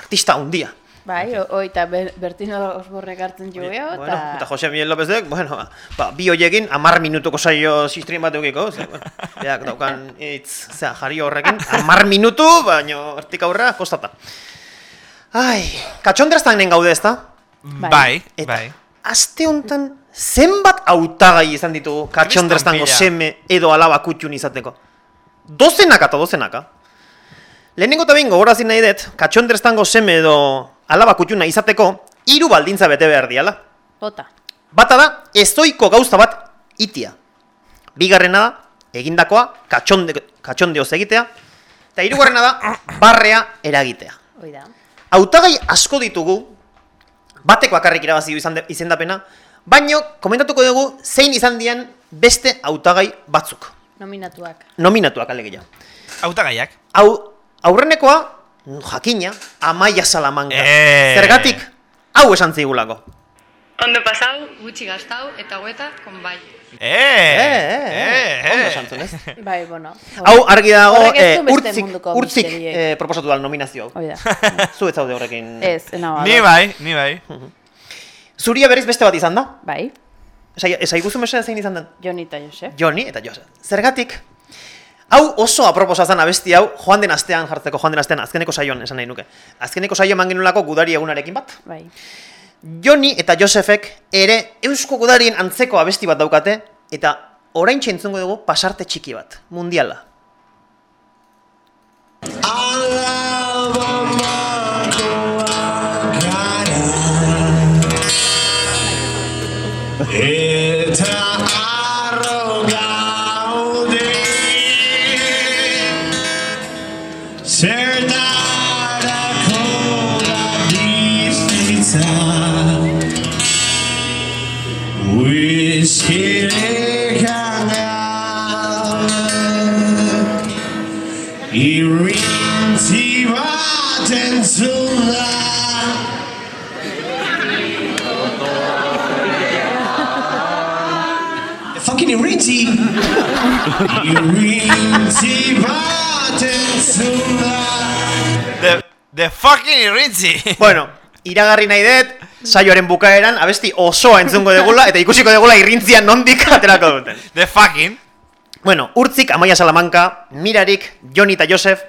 Artista hundia. Bai, o- oi, eta Ber- Bertino Osborrek hartzen jo geho, Bueno, eta... eta Jose Miguel Lópezek, bueno, ba, bi hoiekin, amar minutuko saio sistrin bat eukiko, ze, bueno, beak daukan hitz, zera, jari horrekin, amar minutu, baino, hortik aurrera, kostata. Ai, katxonderaztanen gaude ezta? Bai, bai. Aste honetan, zenbat hautagai izan ditugu katxonderaztango pila. seme edo alaba kutxun izateko? Dozenaka eta dozenaka. Lehenengo eta behin gogorazin nahi dut, katxonderaztango seme edo alaba kutxuna izateko, hiru baldintza bete behar diala. Bota. Bata da, ezoiko gauza bat itia. Bigarrena da, egindakoa, katxonde, katxondeoz egitea. Eta hirugarrena da, barrea eragitea. Hoi da. Hautagai asko ditugu, batek bakarrik irabazi du izendapena, baino komentatuko dugu zein izan dian beste hautagai batzuk. Nominatuak. Nominatuak alegia. Hautagaiak. Hau, aurrenekoa, jakina, amaia salamanga. Eh. Zergatik, hau esan zigulako. Ondo pasau, gutxi gastau eta hueta konbai. Eh, eh, eh, Ondo eh. esan zuen, ez? Bai, bueno. Hau argi dago, eh, urtzik, urtzik eh, proposatu da nominazio hau. Hoi da. Zu ez zaude horrekin. Ez, enau. Ni bai, ni bai. Zuria berriz beste bat izan da? Bai. Esai, esai guzu mesea zein izan den? Joni eta Josef. Joni eta Josef. Zergatik? Hau oso aproposa zen abesti hau joan den astean jartzeko, joan den astean, azkeneko saioan esan nahi nuke. Azkeneko saio eman genulako gudari egunarekin bat. Bai. Joni eta Josefek ere eusko gudarien antzeko abesti bat daukate, eta orain entzungo dugu pasarte txiki bat, mundiala. Eta arro The, the fucking Iritzi. Bueno, iragarri nahi dut, saioaren bukaeran, abesti osoa entzungo degula, eta ikusiko degula irrintzia nondik aterako duten. The fucking. Bueno, urtzik, Amaia Salamanca, Mirarik, Joni eta Josef,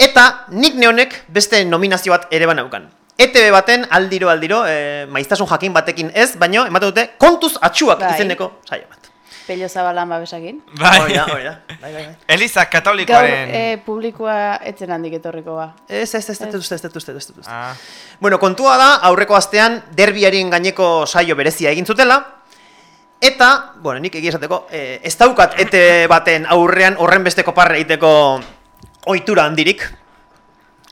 eta nik neonek beste nominazio bat ere banaukan. ETV baten aldiro aldiro, e, maiztasun jakin batekin ez, baino, ematen dute, kontuz atxuak Bai. izeneko saio bat. Pello zabalan babesakin. Bai. Hori da, hori da. Bai, bai, bai. Eliza Gaur katolikoaren... eh, publikoa etzen handik etorriko ba. Ez, ez, ez, ez, ez, ez, ez, ez, ez. Ah. Bueno, kontua da, aurreko astean derbiaren gaineko saio berezia egin zutela, eta, bueno, nik egia esateko, eh, ez daukat ete baten aurrean horren besteko parre egiteko ohitura handirik,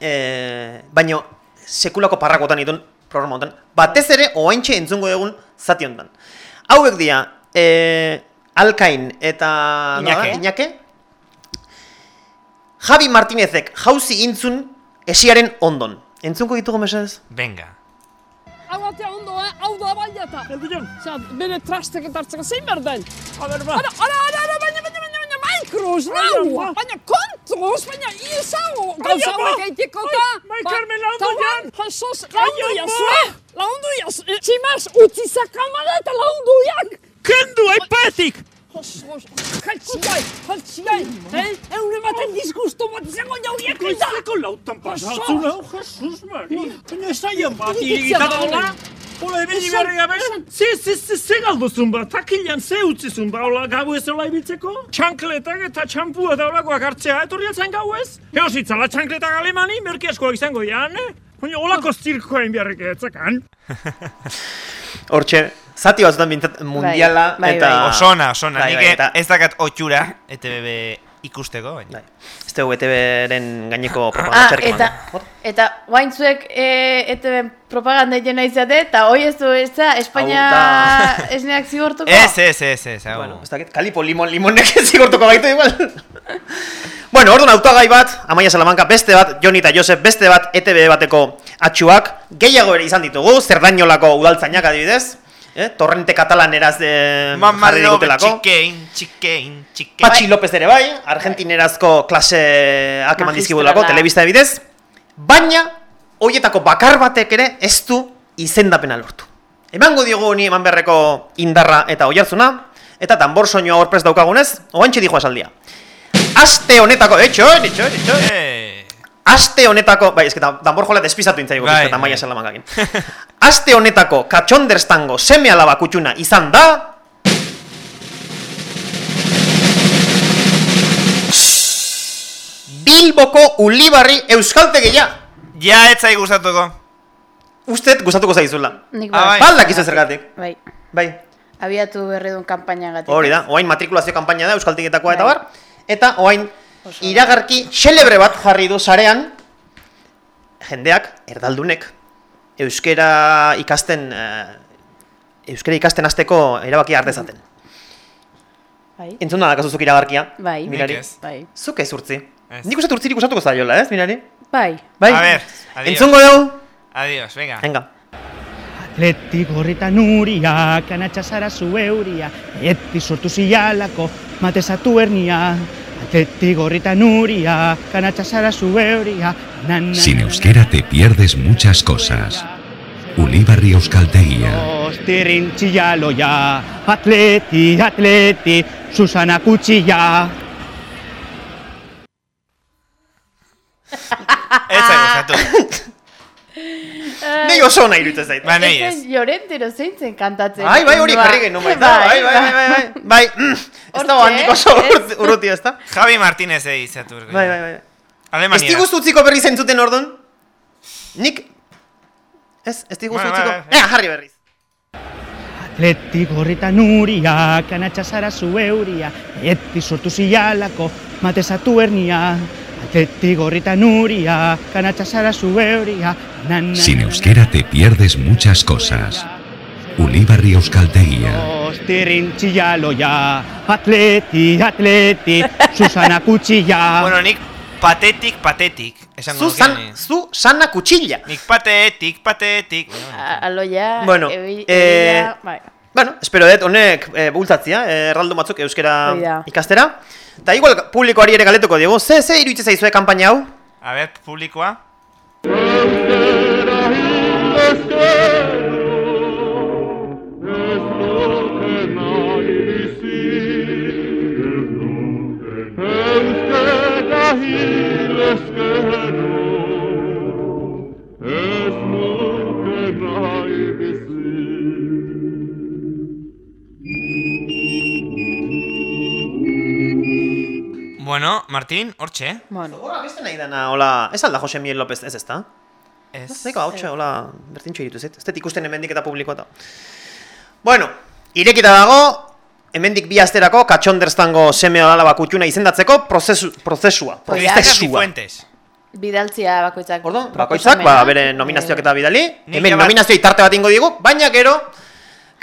eh, baino sekulako parrakotan ditun programa honetan, batez ere oaintxe entzungo egun zati honetan. Hauek dira, eh, Alkain eta? Iñake. Iñake? Javi Martinezek jauzi intzun esiaren ondon. Entzunko ditugu mesedez? Venga. Hau atea ondo, eh? Hau da baiata. Geldion. Osea, bere trastek eta hartzeko zein behar den? A ber, ba. Ara, ara, ara, ara, baina, baina, baina, baina, maikroz, nau! Baina, kontroz, baina, izago! Gauza hauek eitiko eta... Carmen, laundu jan! Jesus, laundu jazu, eh? Laundu jazu, eh? Tximas, utzi zakamara eta laundu jak! Kendu, aipatik! Jesus, jaltxiai, jaltxiai, eh? Eure baten disgusto bat izango jauriak eta... Goizeko lautan pasatzu nau, Jesus Maria. Baina saian bat irigita daula. Hola, ebili berri gabe? Ze, ze, ze, ze galduzun ba, takilan ze utzizun ba, hola, gau ez hola ibiltzeko? Txankletak eta txampua eta holakoak hartzea etorri atzen gau ez? Eositzala txankletak alemani, merki askoak izango dian, eh? Baina holako zirkoa inbiarrik etzakan. Hortxe, zati batzutan bintzat mundiala bai, eta... bai. Osona, osona. Bai, Nik bai, eta- ez dakat otxura ETV ikusteko, baina. Ez dugu ETV-ren gaineko propaganda Ah, eta, eman. eta guaintzuek e, ETV propaganda egiten izate, eta hoi ez du ez da, Espainia esneak zigortuko? Ez, ez, ez, ez, hau. Bueno, ez dakit, kalipo limon limonek zigortuko gaitu igual. bueno, orduan autogai bat, Amaia Salamanca beste bat, Joni eta Josep beste bat, ETV bateko atxuak, gehiago ere izan ditugu, Zerdainolako udaltzainak adibidez, eh? torrente katalaneraz eh, Mama jarri digutelako. txikein, txikein, txikein. Patxi López ere bai, argentinerazko klaseak eman dizkigulako, Magistrala. telebista bidez, baina, hoietako bakar batek ere ez du izendapena lortu. Emango diogu honi eman beharreko indarra eta oihartzuna, eta tambor soinua horprez daukagunez, oantxe dijo asaldia. Aste honetako, etxo, etxo, etxo, Eh, Aste honetako, bai, eske da- danbor jola despizatu intzaigu, Bai, bai, eta maia bai. Aste honetako katxonderstango seme alaba kutxuna izan da... Bilboko Ulibarri Euskaltegia. Ja, ez zai gustatuko. Usted gustatuko zaizula. Nik Ah, bai. Baldak izo zergatik. Bai. Bai, Abiatu berri duen kanpaina gatik. hori da, oain matrikulazio kanpaina da Euskaltegietakoa eta Bai. bar. Eta oain iragarki xelebre bat jarri du sarean jendeak, erdaldunek, euskera ikasten eh, euskera ikasten hasteko erabakia hartezaten. Bai. Entzun da dakazuzuk iragarkia? Bai. Mirari. Bai. Zuk ez urtzi. Ez. Nik uste urtzirik usatuko zaiola, ez, Mirari? Bai. Bai? A ver, adiós. Entzungo dugu? Adiós, venga. Venga. Atleti gorrita nuria, kanatxa zara zu euria, eti sortu zialako, matezatu hernia. Sin euskera te pierdes muchas cosas. Ulibarri Euskaltegia. atleti, atleti, Susana Cuchilla. Nei oso nahi iruditzen zait. Ba, nei ez. Llorentero zeintzen kantatzen. Bai, bai, hori jarri genuen baita. Bai, bai, bai, bai, bai. Bai, mm, ez dago handik oso urruti- ez da? Javi Martínez egin zatu. Bai, bai, bai. Ez Alemania. diguztu utziko berri zentzuten ordon? Nik... Ez, ez diguztu Bai, bai, utziko... bai. Ea, jarri berriz. Atleti gorrita nuria, kanatxa zara zu euria, eti sortu zialako, matezatu hernia. Sin euskera te pierdes muchas cosas. Ulibarri Euskaltegia. Atleti, atleti, Susana Bueno, Nick, patetic, patetic. Susana Cuchilla. Nick, patetic, patetic. Bueno, eh, Bueno, espero dut honek e, bultzatzia, eh, erraldo batzuk euskera da. ikastera. Eta igual publikoari ere galetuko diegu, ze, ze iruditzen zaizue kanpaina hau? A ver, publikoa. Bueno, Martín, hortxe. Bueno. Hola, beste nahi dana, hola, ez alda Jose Miel López, ez ezta? Ez. Zaiko hau hola, bertintxo iritu zait, ez dut ikusten hemendik eta publiko eta. Bueno, irekita dago, hemendik bi asterako katxonderztango seme alaba kutxuna izendatzeko prozesu, prozesua. Prozesua. Fuentes. Bidaltzia bakoitzak. Ordo, bakoitzak, ba, bere nominazioak eta bidali. Nik Hemen nominazioi tarte bat ingo digu, baina gero,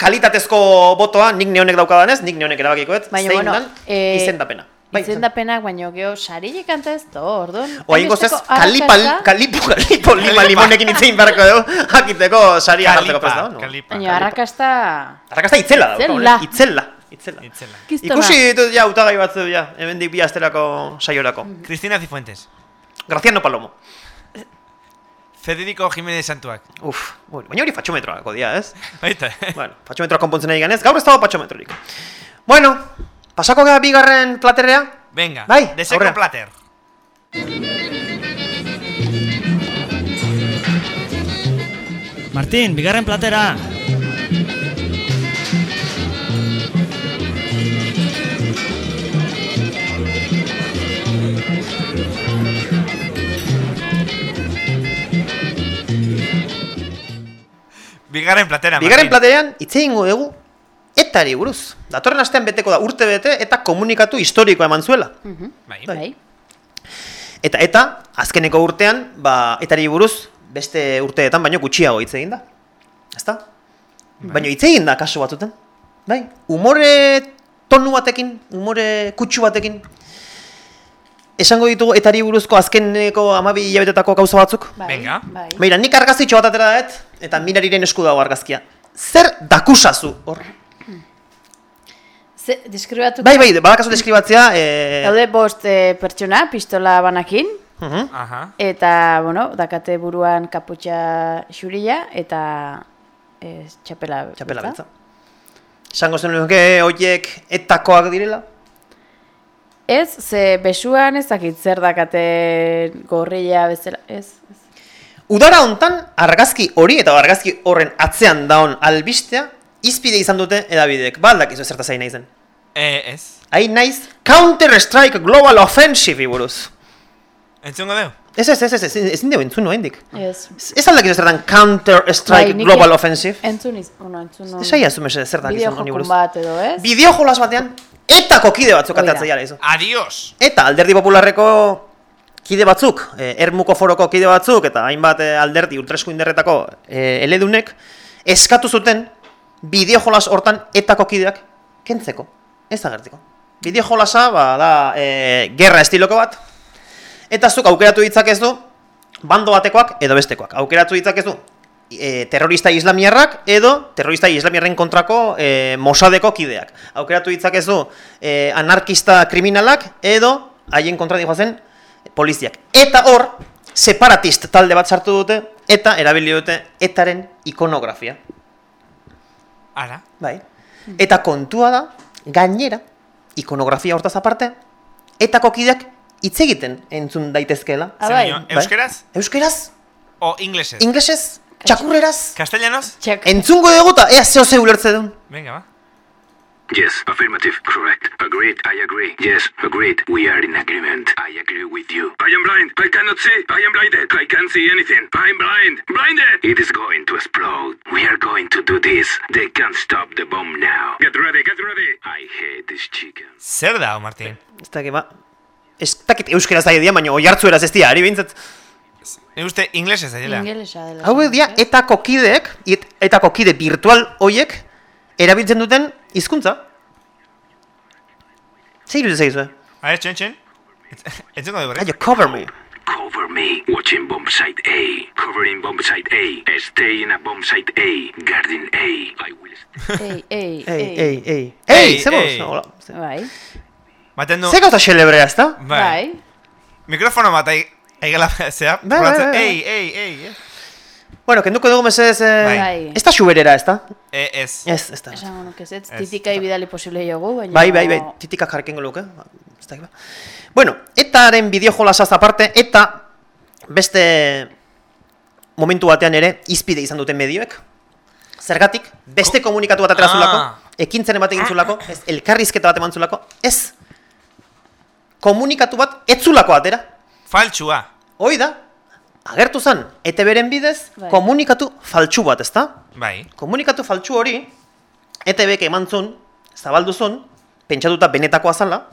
kalitatezko botoa nik neonek daukadanez, nik neonek erabakikoet, zein bueno, dan eh, izendapena. Bai, Izendapenak, baino geho, sarile kanta ez to, ordon. Oa ingo zez, kalipa, kalipo, kalipo, lima limonekin itzein barako dugu, jakiteko saria jartzeko presta. No? Kalipa. Baina, arrakasta... Arrakasta itzela dauka, Itzela. itzela. Itzela. Itzela. Ikusi ditut ja utagai batzu ja, hemendik bi asterako saiorako. Cristina Cifuentes. Graciano Palomo. Federico Jiménez Santuak. Uf, bueno, baina hori fatxometroako dia, ez? Baita. bueno, fatxometroa konpontzen nahi ganez, gaur ez dago fatxometrorik. Bueno, pasako gara bigarren platerrea? Venga, Bai, de seco aurrera. plater. Martín, bigarren platera. Bigarren platera, Bigarren platerean, hitz egingo dugu, etari buruz. Datorren astean beteko da urte bete eta komunikatu historikoa eman zuela. Bai. Bai. Eta eta, azkeneko urtean, ba, etari buruz, beste urteetan baino gutxiago hitz egin da. Ezta? Baina hitz egin da kasu batzutan. Bai, umore tonu batekin, umore kutsu batekin. Esango ditugu etari buruzko azkeneko amabi hilabetetako gauza batzuk? Venga. Bai. Beira, nik argazkitxo bat atera dut, eta mirariren esku dago argazkia. Zer dakusazu hor? Ze, deskribatu... Bai, bai, badakazu deskribatzea, e... Daude bost eh, pertsona, pistola banakin, Mhm. Aha. eta, bueno, dakate buruan kaputxa xuria, eta eh, txapela Txapela beltza. Esango zen nuke horiek etakoak direla? Ez, ze besuan ez dakit zer dakate gorrilla bezala, ez. Udara hontan argazki hori eta argazki horren atzean daun albistea izpide izan dute edabideek. Ba aldakizu zertaz ari naizen. Eh, ez. Hain naiz Counter-Strike Global Offensive buruz. Entzungo deu? Ez, ez, ez, ez, ez, ezin dugu entzun oraindik. Ez. Ez aldakizu zertan Counter-Strike Bai, Global e- Offensive. Entzun iz, bueno, entzun. Ez aia zu mese zer dakizun honi buruz. bat edo, ez? Bideo jolas batean, etako kide batzuk ateatzea jara izu. Adios! Eta alderdi popularreko kide batzuk, eh, ermuko foroko kide batzuk, eta hainbat eh, alderdi ultresku inderretako eh, eledunek, eskatu zuten bideo jolas hortan etako kideak kentzeko. Ez agertzeko. Bideo jolasa, ba, da, eh, gerra estiloko bat, eta zuk aukeratu ditzakezu, bando batekoak edo bestekoak. Aukeratu ditzakezu, e, terrorista islamiarrak edo terrorista islamiarren kontrako e, Mossadeko kideak. Aukeratu ditzakezu e, anarkista kriminalak edo haien kontra dijoazen poliziak. Eta hor, separatist talde bat sartu dute, eta erabili dute etaren ikonografia. Ara. Bai. Eta kontua da, gainera, ikonografia hortaz aparte, etako kideak hitz egiten entzun daitezkeela. Zer dio, euskeraz? Euskeraz, O inglesez? inglesez, txakurreraz. Castellanos? Entzungo dugu eta ea zeo ze ulertze duen. Venga, va. Yes, affirmative, correct. Agreed, I agree. Yes, agreed. We are in agreement. I agree with you. I am blind. I cannot see. I am blinded. I can't see anything. I'm blind. Blinded! It is going to explode. We are going to do this. They can't stop the bomb now. Get ready, get ready. I hate this chicken. Zer da, Martin? Ez dakit, ba, ez dakit euskeraz da dira, baina oi hartzueraz ez dira, ari behintzat. Ni uste inglesez dela. Ingelesa dela. Hau dira, etako kideek, et- etako kide virtual hoiek, erabiltzen duten hizkuntza. Zer iruditzen zaizu, eh? A ver, txen, txen. Entzuko dugu, Aio, cover me. Cover me. Watching bomb site A. Covering bomb site A. Stay in a bomb site A. Guarding A. I will Ei, ei, Ei, ei. ei, ei. Ei, ze ei. boz? Hola. Bai. Baten du... Ze gauza xelebrea, ez da? Bai. Mikrofono bat ai- aigela, zea, Bai, bai, bai. ei, ei, ei, eh. Bueno, kenduko dugu mesedez, eh, Bai. ez da xuberera, ez da? E, ez. Ez, ez da. Esango nuke ez, Ez. titikai bidali posible jogu, baina... Bai, bai, bai, titikak jarkengo luke. ba, ez ba. Bueno, etaren bideo jolasaz aparte, eta beste momentu batean ere izpide izan duten medioek. Zergatik, beste komunikatu bat atera zulako, Ah. ekintzen bat egin zulako, ez, elkarrizketa bat eman zulako, ez, komunikatu bat ez zulako atera. Faltsua. Hoi da, agertu zen, ete beren bidez, Bai. komunikatu faltsu bat, ezta? Bai. Komunikatu faltsu hori, ETBek eman zuen, zabaldu zuen, pentsatuta benetakoa zala,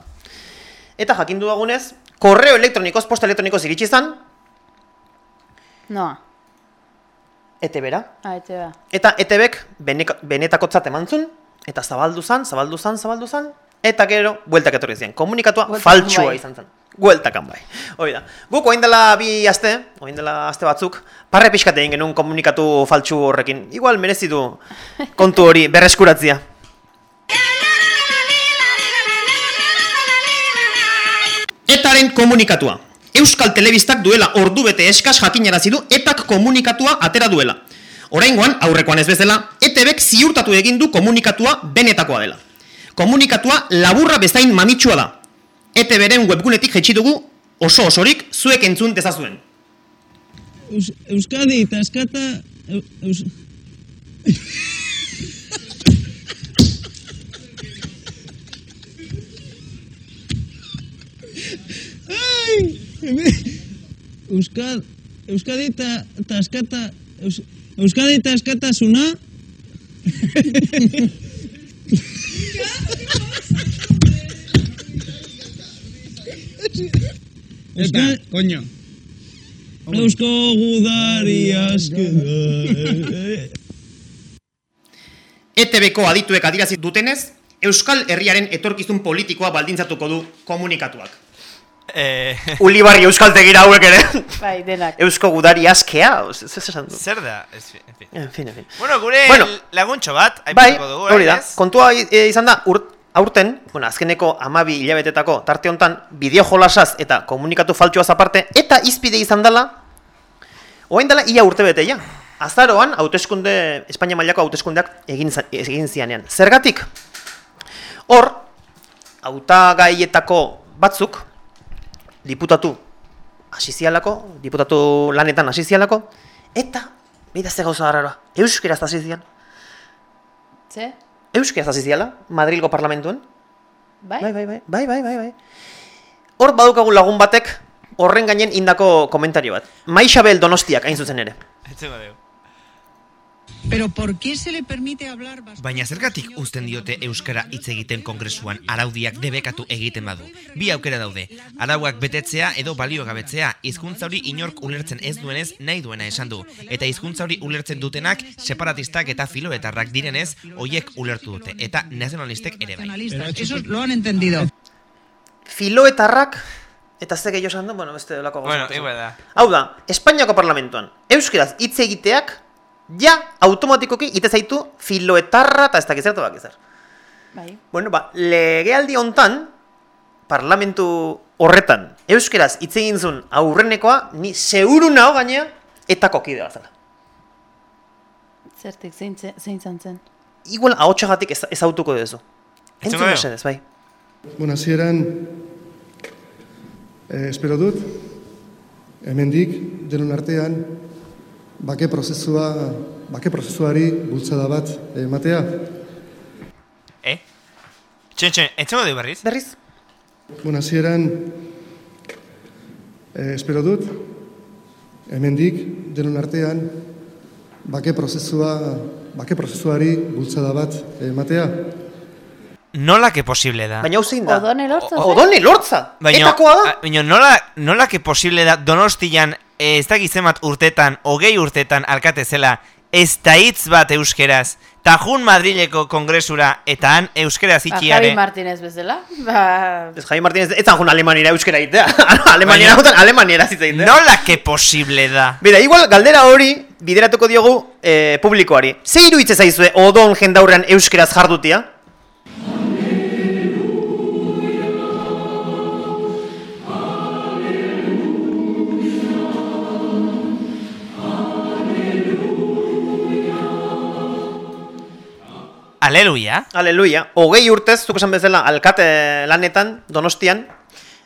eta jakindu dagunez, korreo elektronikoz, posta elektronikoz iritsi zan, Noa, ETBera. ah, ete ba. Eta ETBek benetakotzat eman zuen, eta zabaldu zan, zabaldu zan, zabaldu zan, eta gero, bueltak etorri ziren. Komunikatua faltsua bai. izan zen. Gueltakan bai. Hoi da. Guk oin dela bi aste, oin dela aste batzuk, parre pixkate egin genuen komunikatu faltsu horrekin. Igual merezi du kontu hori berreskuratzia. Etaren komunikatua. Euskal Telebistak duela ordu bete eskas jakinarazi du etak komunikatua atera duela. Oraingoan, aurrekoan ez bezala, ETBek ziurtatu egin du komunikatua benetakoa dela. Komunikatua laburra bezain mamitsua da. ETBren webgunetik jetxi dugu oso osorik zuek entzun dezazuen. Eus, Euskadi eta eskata... Eu, eus... Ai. Euskal... Euskadi eta eta eskata... Eus, Euskadi eta eskatasuna... Eta, koño. Eusko gudari. ETBko adituek adirazi dutenez, Euskal Herriaren etorkizun politikoa baldintzatuko du komunikatuak. Eh, Ulibarri euskaltegira hauek ere. Bai, denak. Eusko gudari askea, zer esan du? zer da? Ez, en fin. En fin, en fin. Bueno, gure Bueno. laguntxo bat, Bai, aipatuko dugu, hori da. Kontua e, izan da, ur, aurten, bueno, azkeneko amabi hilabetetako tarte hontan, bideo jolasaz eta komunikatu faltsuaz aparte, eta izpide izan dela, oain dela ia urte bete, ja. Azaroan, hauteskunde, Espainia mailako hauteskundeak egin, egin zianean. Zergatik? Hor, hautagaietako batzuk, diputatu hasi zialako, diputatu lanetan hasi zialako, eta, bida ze gauza harara, euskeraz hasi zian. Ze? Euskeraz hasi ziala, Madrilgo parlamentuen. Bai? Bai, bai, bai, bai, bai, bai, bai. Hor badukagu lagun batek, horren gainen indako komentario bat. Maixabel Donostiak, hain zuzen ere. Entzungo dugu. Pero ¿por qué se le permite hablar Baina zergatik uzten diote euskara hitz egiten kongresuan araudiak debekatu egiten badu. Bi aukera daude. Arauak betetzea edo baliogabetzea, hizkuntza hori inork ulertzen ez duenez nahi duena esan du. Eta hizkuntza hori ulertzen dutenak separatistak eta filoetarrak direnez hoiek ulertu dute eta nazionalistek ere bai. Esos lo han entendido. Filoetarrak, eta ze gehiago esan du, bueno, beste delako Bueno, da. Hau da, Espainiako parlamentuan, euskeraz hitz egiteak, ja, automatikoki ite zaitu filoetarra eta ez dakiz zertu bakiz zer. Bai. Bueno, ba, legealdi hontan, parlamentu horretan euskeraz hitz egin zuen aurrenekoa, ni seguru nago gainea, etako kide bat zela. Zertik, zein, ze- zein zan zen? Igual ahotsagatik ez, ezautuko duzu. Entzun mesedez, bai. Bueno, hasieran eh, espero dut, hemendik denon artean, bake prozesua, bake prozesuari bultzada bat ematea. Eh? Txen, txen, entzungo dugu berriz? Berriz? Bueno, hasieran eh, espero dut, hemendik denon artean, bake prozesua, bake prozesuari bultzada bat ematea. Nola que posible da? Baina hau zein da? Odone lortza? Odone lortza! Baina, Etakoa da? baina nola, nola que posible da Donostian eh, ez dakit zenbat urtetan, hogei urtetan alkate zela, ez da hitz bat euskeraz, ta jun Madrileko kongresura, eta han euskeraz Ba, itxiare. Javi Martínez bezala. Ba, Ez Javi Martínez, ez zan jun Alemaniera euskera egitea. Alemaniera Baina- jutan Alemaniera zitza egitea. Nola que posible da? Bida, igual galdera hori bideratuko diogu eh, publikoari. Ze iruitze zaizue odon jendaurrean euskeraz jardutia? Aleluia. Aleluia. Hogei urtez, zuk esan bezala, alkate lanetan, donostian,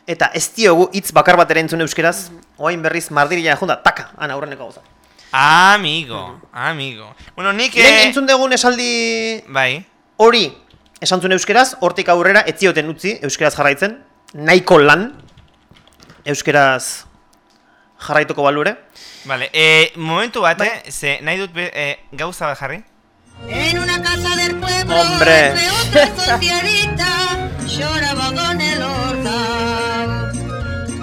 eta ez diogu hitz bakar bat ere entzun euskeraz, oain berriz Madrilea junda, taka, ana aurreneko gauza. Amigo, amigo. Bueno, nik... Lehen eh, entzun dugun esaldi Bai. hori esan zuen euskeraz, hortik aurrera ez zioten utzi euskeraz jarraitzen, nahiko lan euskeraz jarraituko balure. Vale, eh, momentu bat, eh, ze nahi dut be, eh, gauza bat jarri? En una casa del pueblo, Hombre. entre otra socialista, lloraba Don Elorza.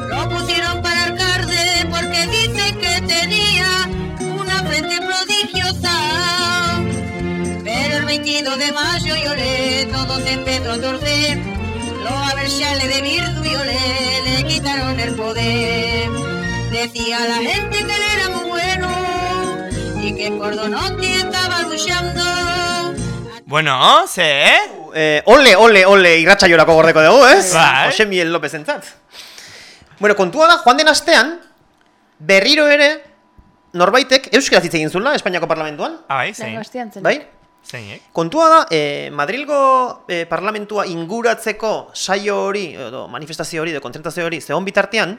Lo pusieron para alcalde porque dice que tenía una frente prodigiosa. Pero el 22 de mayo yo le todo se empezó a torcer. Lo aversiales de virtud y olé, le quitaron el poder. Decía la gente que él era bueno y que por Donosti estaba luchando. Bueno, ze, eh? Eh, ole, ole, ole, irratxa jorako gordeko dugu, ez? Bai. Jose Miel López entzat. Bueno, kontua da, joan den astean, berriro ere, norbaitek euskaraz hitz egin zula, Espainiako parlamentuan. Ah, bai, zein. Bastian zen. Bai? Zeinek? Kontua da, eh, Madrilgo eh, parlamentua inguratzeko saio hori, edo manifestazio hori, edo kontzentrazio hori, zehon bitartean,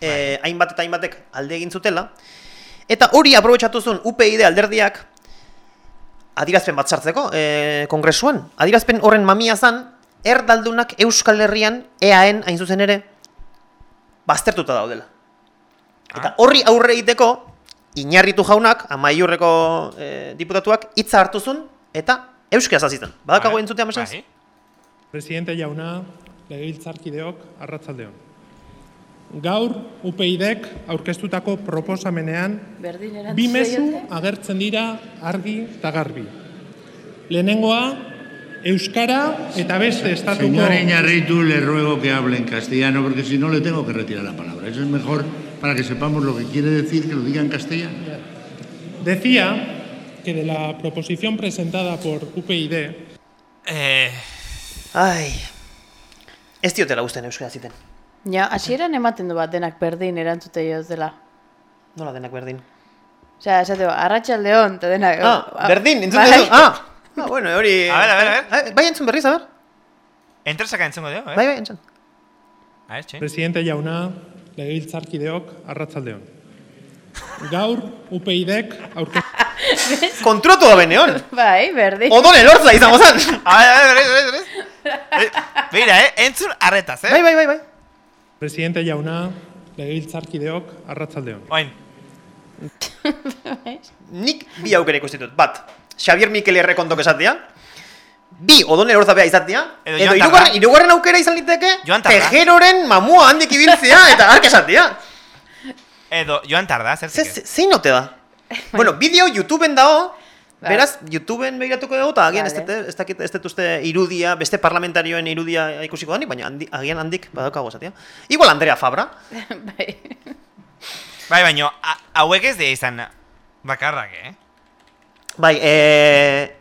eh, hainbat eta hainbatek alde egin zutela, eta hori aprobetsatu zuen UPyD alderdiak adirazpen bat sartzeko eh, kongresuan. Adirazpen horren mamia zan, erdaldunak Euskal Herrian, EAN, hain zuzen ere, baztertuta daudela. Eta horri aurre egiteko, inarritu jaunak, amaiurreko eh, diputatuak, hitza hartu zuen, eta euskera zazitzen. Badakago entzutea, mesaz? Bai. Presidente jauna, legebiltzarkideok, arratsaldeon. Gaur UPIDek aurkeztutako proposamenean bi mezu agertzen dira argi eta garbi. Lehenengoa, euskara eta beste estatuko Señor Iñarritu, le ruego que hable en castellano porque si no le tengo que retirar la palabra. Eso es mejor para que sepamos lo que quiere decir, que lo diga en castellano. Decía que de la proposición presentada por UPyD Eh, Ai, ez diotela usten euskera ziten. Ja, hasieran ematen du bat denak berdin erantzute joz dela. Nola denak berdin? Osea, esateo, arratsaldeon, eta denak... Ah, berdin, entzun bai. Ah, ah, bueno, hori... A ver, a ver, a ver. Ah, Bai, entzun berriz, a ver. Entresaka entzungo dugu, eh? Bai, bai, entzun. A ver, txe. Presidente jauna, legebiltzarkideok, arratsaldeon. Gaur UPyDek aurkeztu Kontrotu da beneon. Bai, berdin. Odone lortza izango zan. A ver, a ver, berriz, berriz, berriz. Eh, Beira, eh? Entzun arretaz, eh? Bai, bai, bai, bai. Presidente jauna, legebiltzarkideok, arratsaldeon. Oin. Nik bi aukera ikusi dut. Bat, Xavier Mikel errekondok esatea. Bi, odone lortza beha izatea. Edo Edo, irugarren, irugarren aukera izan liteke, tejeroren mamua handik ibiltzea eta ark esatea. Edo, joan tarda, Ze, zertik. ze, zein ote da? bueno, bideo YouTubeen dago, Beraz, YouTubeen begiratuko dugu, eta agian Vale. ez dakit, ez dut uste irudia, beste parlamentarioen irudia ikusiko danik, baina handi, agian handik badaukago esatea. Igual Andrea Fabra. bai. Bai, baino, a- hauek ez de izan bakarrak, eh? Bai, e,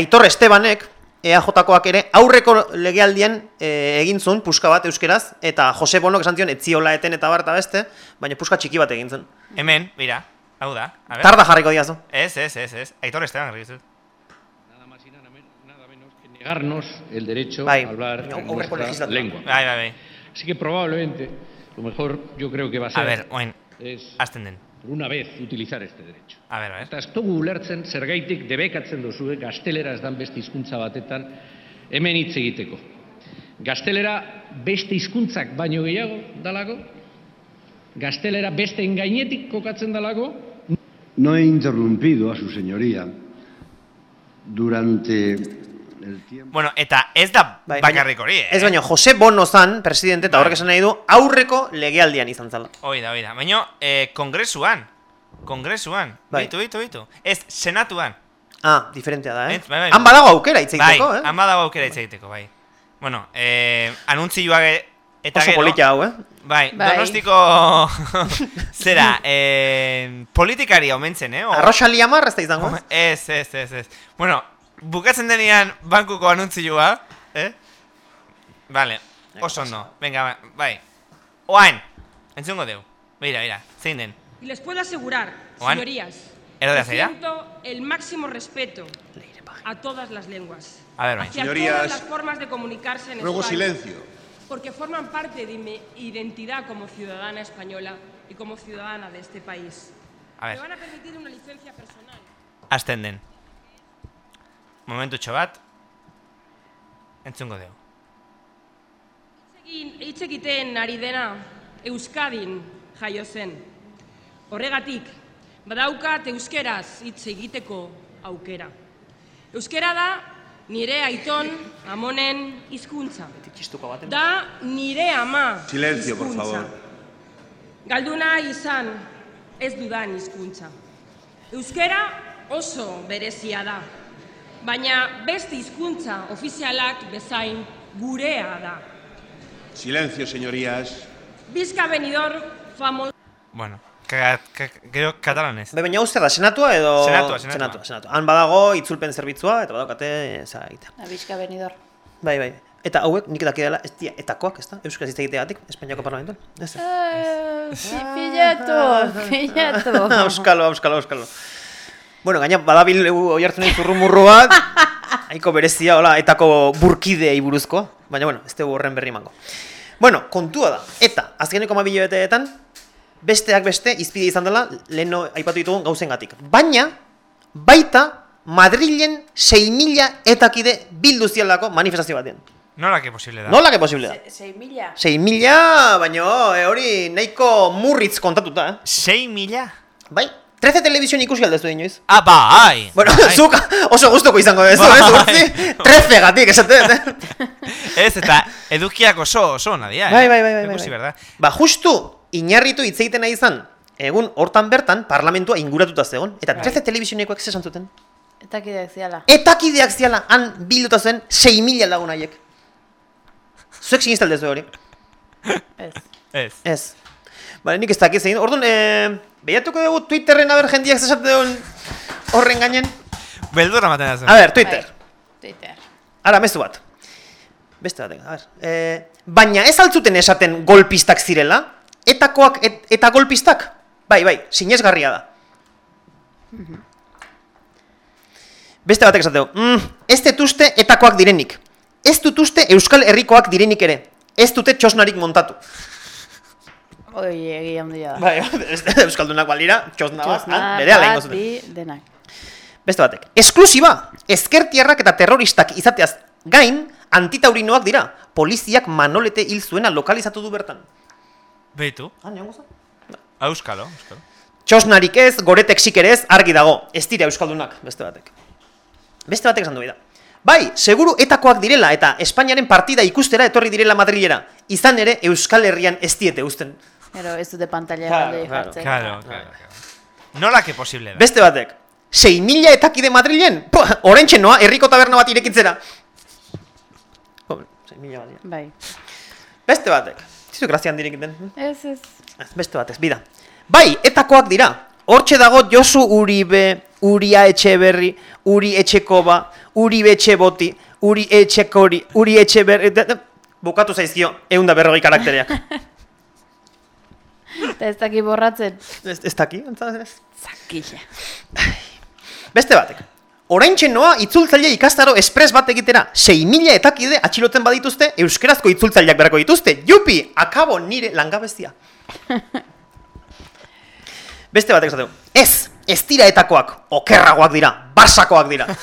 Aitor Estebanek, EAJ-koak ere aurreko legealdian e, egin zuen puska bat euskeraz, eta Jose Bonok esan zion etziola eten eta bar eta beste, baina puska txiki bat egin zen. Hemen, mira, hau da. A ver. Tarda jarriko diazu. Ez, ez, ez, ez. Aitor Esteban, jarriko dizut. negarnos el derecho Bai, a hablar aurreko nuestra lengua. Bai, bai, bai. Así que probablemente, lo mejor yo creo que va a ser A ver, oin, es azten den. por una vez utilizar este derecho. A ver, a ver. Eta ez dugu ulertzen zergaitik debekatzen duzue gaztelera ez dan beste hizkuntza batetan hemen hitz egiteko. Gaztelera beste hizkuntzak baino gehiago dalako? Gaztelera beste gainetik kokatzen dalako? No he interrumpido a su señoría durante el tiempo. Bueno, eta ez da Bai, bakarrik hori, eh? Ez baino, Jose Bono zan, presidente, eta horrek esan nahi du, aurreko legealdian izan zala. Hoi da, hoi da. Baina, eh, kongresuan. Kongresuan. Bai. Bitu, bitu, bitu. Ez, senatuan. Ah, diferentea da, eh? Ez, bai, bai. Han badago aukera hitz egiteko, bai, eh? han badago aukera hitz egiteko, bai. Bueno, eh, anuntzioa eta Oso gero... polita hau, eh? Bai, Bai. donostiko... Zera, eh, politikari omentzen, eh? o- Arroxali amar ez da izango? Ez, ez, ez, ez. Bueno, bukatzen denean bankuko anuntzioa, eh? Vale, oso ondo. Venga, bai. Oain, entzungo deu. Beira, beira, zein den. Y les puedo asegurar, Juan, señorías, ¿era de que siento el máximo respeto a todas las lenguas. A ver, bai. hacia Señorías, todas las formas de comunicarse en ruego España, silencio. Porque forman parte de mi identidad como ciudadana española y como ciudadana de este país. A ver. Me van a permitir una licencia personal. Azten den. Momentutxo bat. Entzungo. Egin hitz egiten ari dena Euskadin jaio zen. Horregatik, badaukat euskeraz hitz egiteko aukera. Euskera da nire aiton amonen hizkuntza. Da nire ama Silencio, por favor. Galduna izan ez dudan hizkuntza. Euskera oso berezia da, baina beste hizkuntza ofizialak bezain gurea da. Silencio, señorías. Bizka benidor famo... Bueno, ka, ka, gero katalanez. Bai, baina uste da, senatua edo... Senatua, senatua. senatua, senatua. Han badago itzulpen zerbitzua, eta badaukate, za, egitea. Abizka benidor. Bai, bai. Eta hauek, nik daki dela, ez dira, etakoak, ez da? Euskaz hitz egiteagatik, Espainiako parlamentuan. Ez. Eh, Pilatu, pilatu. Euskalo, euskalo, euskalo. Bueno, gaina badabil oi hartzen nahi zurrumurru bat, haiko berezia, hola, etako burkideei buruzko, baina, bueno, ez dugu horren berri emango. Bueno, kontua da, eta, azkeneko mabilo beteetan, besteak beste, izpide izan dela, leheno aipatu ditugun gauzengatik. Baina, baita, Madrilen 6.000 etakide bildu zielako manifestazio batean. Nola que posible da? Nola que posible da? Sei mila. 6.000, baina eh, hori nahiko murritz kontatuta, eh? 6.000? Bai, 13 telebizion ikusi aldezu inoiz. Ah, bai! Bueno, bai. zuk oso gustoko izango dezu, Bai. ez, urtzi? 13 gatik, esate, eh? Ez, eta edukiak oso, oso nadia, eh? Bai, bai, bai, bai, Ikusi, bai. berda? Ba, justu, inarritu hitz egiten nahi izan, egun hortan bertan, parlamentua inguratuta zegoen, eta Bai. 13 telebizionekoak zesan zuten. Eta kideak ziala. Etakideak ziala, han bilduta zen 6.000 lagun haiek. Zuek sinistal dezu hori? Ez. Ez. Ez. Bale, nik ez dakiz egin. Orduan, eh, behiatuko dugu Twitterren aber jendiak zesate duen horren gainen. Beldurra maten da zen. A ber, Twitter. Twitter. Ara, mezu bat. Beste batek, a ber. Eh, baina ez altzuten esaten golpistak zirela? Etakoak et, eta golpistak? Bai, bai, sinesgarria da. Beste batek esateu, mm, ez dut uste etakoak direnik. Ez dut uste Euskal Herrikoak direnik ere. Ez dute txosnarik montatu. Oi, egia handia da. Bai, Euskaldunak balira, txosna Txosna, bere bat, ingo zuten. bi, denak. Beste batek. Esklusiba! Ezkertiarrak eta terroristak izateaz gain, antitaurinoak dira. Poliziak manolete hil zuena lokalizatu du bertan. Beitu. Ah, neongo za? Euskalo, euskalo. Txosnarik ez, goretek sik ere ez, argi dago. Ez dira Euskaldunak, beste batek. Beste batek esan du da. Bai, seguru etakoak direla eta Espainiaren partida ikustera etorri direla Madrilera. Izan ere Euskal Herrian ez diete uzten. Gero, ez dute pantalla Claro, jartzen. Claro, claro, claro. Nola que posible da? Beste batek. 6.000 etakide Madrilen? Po, orentxe noa, herriko taberna bat irekitzera. Pobre, 6.000 bat. Bai. Beste batek. Zizu grazian direkiten. Ez, ez. Beste batez, bida. Bai, etakoak dira. Hortxe dago Josu Uribe Uria Etxeberri, Uri Etxekoba, Uri Betxe Boti, Uri Etxekori, Uri Etxeberri... Bukatu zaizkio, egun da berrogei karaktereak. Eta ez daki borratzen. ez, ez daki, ez. Zakila. Beste batek. Oraintxe noa itzultzaile ikastaro espres bat egitera. 6.000 etakide atxilotzen badituzte, euskerazko itzultzaileak berako dituzte. Jupi, akabo nire langabezia. Beste batek esateu. Ez, ez dira etakoak, okerragoak dira, basakoak dira.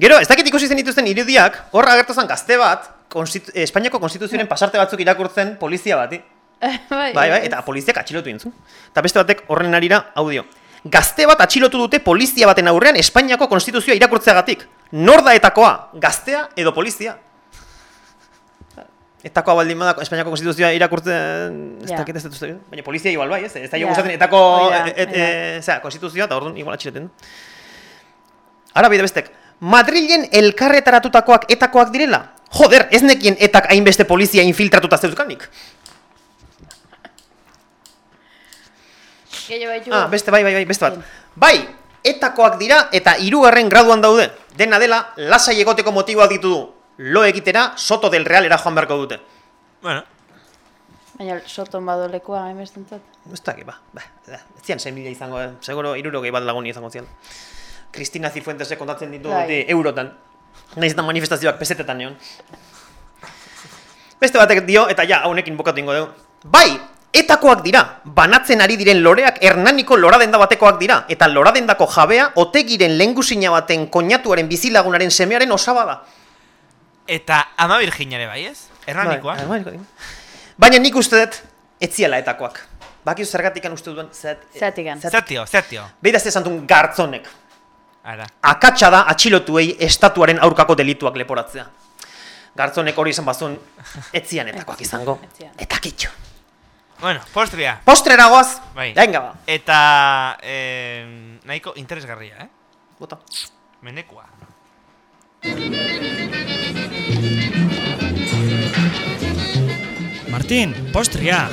Gero, ez dakit ikusi zen dituzten irudiak, hor agertu zen gazte bat, konstitu, Espainiako konstituzioaren pasarte batzuk irakurtzen polizia bati. bai, Bai, bai, eta poliziak atxilotu intzu. Eta beste batek horren arira audio. Gazte bat atxilotu dute polizia baten aurrean Espainiako konstituzioa irakurtzeagatik. Nor da etakoa, gaztea edo polizia? Etakoa baldin bada Espainiako konstituzioa irakurtzen, ez dakit ez dut baina polizia igual bai, ez? Ez da jo Ja. gustatzen etako et, hori da. e, zera, konstituzioa, eta orduan igual atxiloten du. Ara bide bestek, Madrilen elkarretaratutakoak etakoak direla? Joder, ez nekien etak hainbeste polizia infiltratuta zeuzkanik. Gehiago baitu. Ah, beste bai, bai, bai, beste bat. Bai, etakoak dira eta hirugarren graduan daude. Dena dela, lasai egoteko motiboak ditu du. Lo egitera, soto del realera joan beharko dute. Bueno. Baina soton bado lekua hainbestentzat. Ez dakit, ba, ba, ba, ez zian 6 mila izango, eh? seguro irurogei bat lagun izango zian. Cristina Cifuentesek kontatzen ditu Bai. dute eurotan. Naiz eta manifestazioak pesetetan neon. Beste batek dio, eta ja, haunekin bokatu ingo dugu. Bai, etakoak dira, banatzen ari diren loreak hernaniko loradenda batekoak dira, eta loradendako jabea otegiren lengusina baten koñatuaren bizilagunaren semearen osaba da. Eta ama virginare bai, ez? Erranikoa. Bai, bai, Baina nik uste dut, etziela etakoak. Bakizu zergatikan uste duen, zet, Zatikan. Zatio, zatio. Beida ze santun gartzonek. Ara. Akatsa da atxilotuei estatuaren aurkako delituak leporatzea. Gartzonek hori izan bazun, etzian etakoak izango. Eta kitxo. Bueno, postria. Postrera goaz, Bai. Venga, ba. Eta eh, nahiko interesgarria, eh? Bota. Menekua. Martín, postria.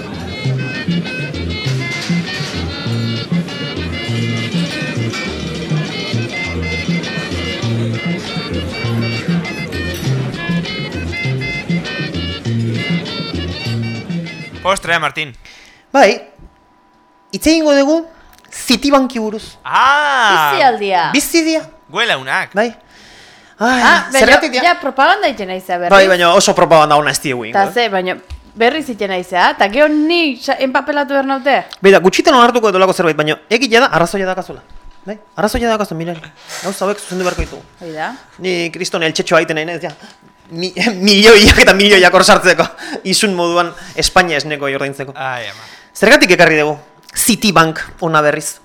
Postrea, Martín. Bai, hitz egingo dugu, zitibanki buruz. Ah! Bizialdia. Bizidia. Guela unak. Bai. Ai, Ah, zergatik dia? ja, propaganda iten naizea berriz. Bai, baina oso propaganda ona ez diegu ingo. ze, baina berriz iten naizea, eta geho ni enpapelatu behar naute. Beida, gutxitan onartuko dolako zerbait, baina egia da arrazoia dakazula. Bai, arrazoia dakazu, mirari. Gauza hauek zuzendu beharko ditugu. Hoi da. Ni kriston eltxetxo aiten nahi naiz, ja. Mi, milioiak eta milioiak hor sartzeko. Isun moduan Espainia esneko jordaintzeko. Ai, ama. Zergatik ekarri dugu? Citibank ona berriz.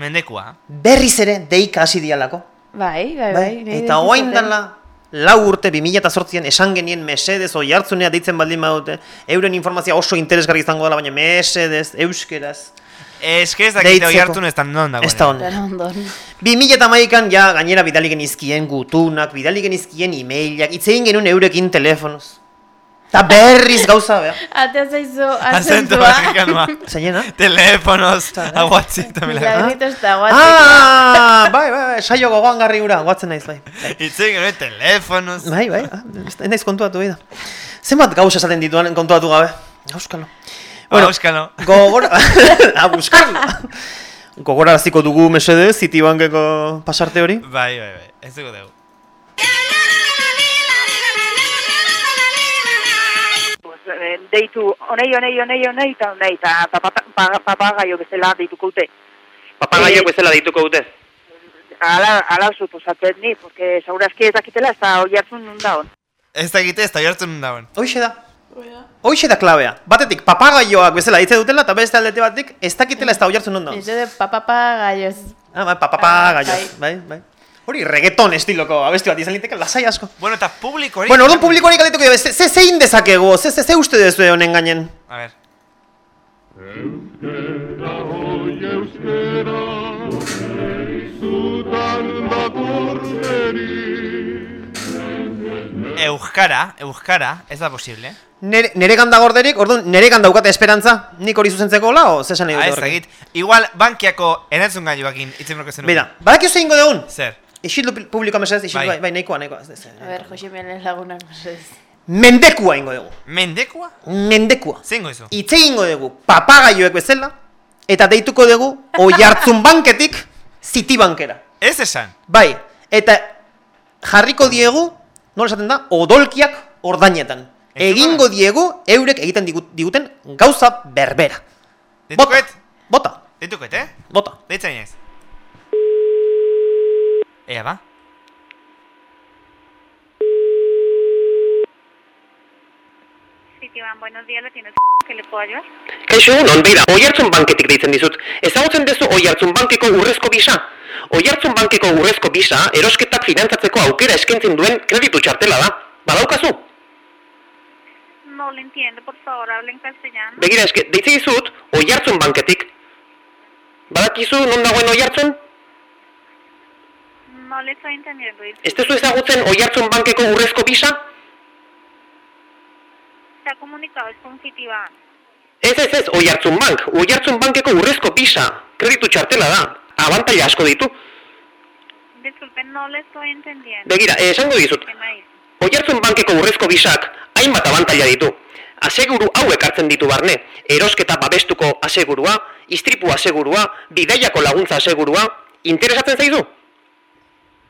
Mendekua. Berriz ere deika hasi dialako. Bai, bai, bai. Bai, eta oain dela lau urte 2008an esan genien mesedez oi hartzunea deitzen baldin badute euren informazioa oso interesgarri izango dela, baina mesedez, euskeraz. Ez que ez dakite Deitzeko. hoi hartun ez non dagoen. Ez da on. Eta ondon. 2008an ja gainera bidali genizkien gutunak, bidali genizkien e-mailak, hitz egin genuen eurekin telefonoz. Eta berriz gauza, beha. Atea zaizu Azentu azentua. mexicanoa. Zeinena? Telefonos, aguatzita Milagritos eta Ah, bai, bai, bai, saio gogoan garri gura, guatzen naiz, bai. Itzen genuen telefonos. Bai, bai, ah, ez naiz kontuatu, bai da. Zenbat gauza esaten dituan kontuatu gabe? Auskalo. Auskalo. Gogora... ah, buskarlo. Gogoraraziko dugu mesedez, Citibankeko pasarte hori? Bai, bai, bai. Ez dugu dugu. Eh, deitu onei, onei, onei, onei, eta onei, eta pa- papagaio bezala deituko dute. Papagaio bezala deituko dute. Ala, ala suposatzen ni, porque segurazki ez dakitela, ez da hoi hartzun nun daun. Ez dakite ez da jartzen dagoen. Hoixe da. Hoixe da klabea. Batetik papagaioak bezala ditze dutela, eta beste aldete batik ez dakitela ez da oiartzen non daun. Ese de papapa gallos. Ah, bai, papagaioak, bai, bai. Hori reggaeton estiloko abesti bat izan liteke, lasai asko. Bueno, eta publiko hori... Bueno, orduan publikoari galdetuko dira, ze, ze zein dezakegu, ze, ze, ze uste duzu honen gainen? A ver. Euskara, euskara, ez da posible. Nere, nere ganda gorderik, orduan nere ganda daukate esperantza, nik hori zuzentzeko la, o zesan nahi Ah, dute ez horrek? egit. Igual, bankiako erantzun gaiuakin itzen broko zen. Mira, badak zein ingo dugun? Zer? Isildu publikoa mesedez, isildu Bai. bai, bai, nahikoa, nahikoa. ez- ez- A ber, Jose Mielen lagunak, mesedez. Mendekua ingo dugu. Mendekua? Mendekua. Zengo izu? Itze egingo dugu papagaioek bezala, eta deituko dugu oihartzun banketik zitibankera. Ez esan. Bai, eta jarriko diegu, nola esaten da, odolkiak ordainetan. Egingo diegu eurek egiten digu- diguten gauza berbera. Deitukoet? Bota. Deitukoet, eh? Bota. Deitza inez. Ea, ba? Citiban, buenos días, ¿le tienes que le puedo ayudar? Kaixo, non, beira, oihartzun banketik deitzen dizut. Ezagutzen duzu oihartzun bankeko urrezko bisa? Oihartzun bankeko urrezko bisa, erosketak finantzatzeko aukera eskaintzen duen kreditu txartela da. Badaukazu? No le entiendo, por favor, hable en castellano. Begira, eske, deitze dizut, oihartzun banketik. Badakizu non dagoen oihartzun? No le estoy entendiendo. Ez duzu ezagutzen oihartzun bankeko urrezko bisa? Es con Citiban. Ez, ez, ez, oihartzun bank. Oihartzun bankeko urrezko bisa. Kreditu txartela da. Abantaila asko ditu. Disculpe, no le estoy entendiendo. Begira, eh, esango dizut. ¿Qué me dice? Oihartzun bankeko urrezko bisak hainbat abantaila ditu. Aseguru hauek hartzen ditu barne. Erosketa babestuko asegurua, istripu asegurua, bidaiako laguntza asegurua. Interesatzen zaizu?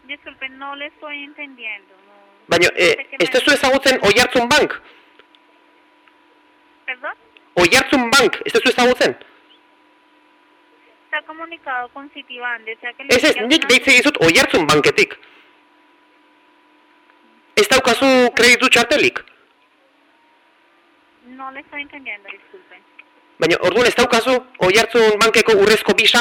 Disculpe, no le estoy entendiendo. No. Baina, eh, ez duzu ezagutzen oihartzun bank? ¿Perdón? Oihartzun bank, ez duzu ezagutzen? Se ha comunicado con Citiban. ¿Desea que le Ez ez, nik alguna- deitze dizut oihartzun banketik. Ez daukazu kreditu txartelik? No le estoy entendiendo, disculpe. Baina, orduan ez daukazu oihartzun bankeko urrezko bisa?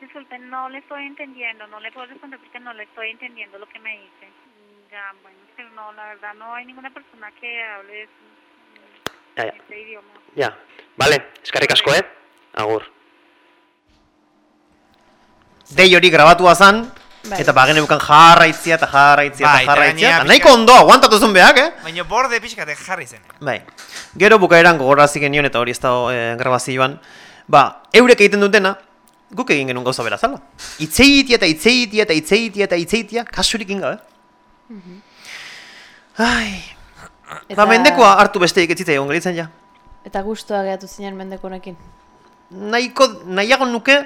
Disculpe, no le estoy entendiendo. No le puedo responder porque no le estoy entendiendo lo que me dice. Ya, bueno, es que no, la verdad no hay ninguna persona que hable Ja, ja. este idioma. Ja, bale, eskarrik asko, eh? Agur. Dei hori grabatua zan, Bai. eta bagen eukan jarraitzia eta jarraitzia Bai, eta jarraitzia, eta nahiko ondo aguantatu zuen behak, eh? Baina borde pixkate jarri zen. Bai. Gero bukaeran gogorrazi genion eta hori ez da e, grabazioan, ba, eurek egiten dutena, guk egin genuen gauza bera zala. Itzeitia eta itzeitia eta itzeitia eta itzeitia, kasurik inga, eh? Ai, ba, mendekoa hartu besteik ez zitzaion gelitzen ja. Eta gustoa gehatu zinen mendekonekin. nahiko, nahiago nuke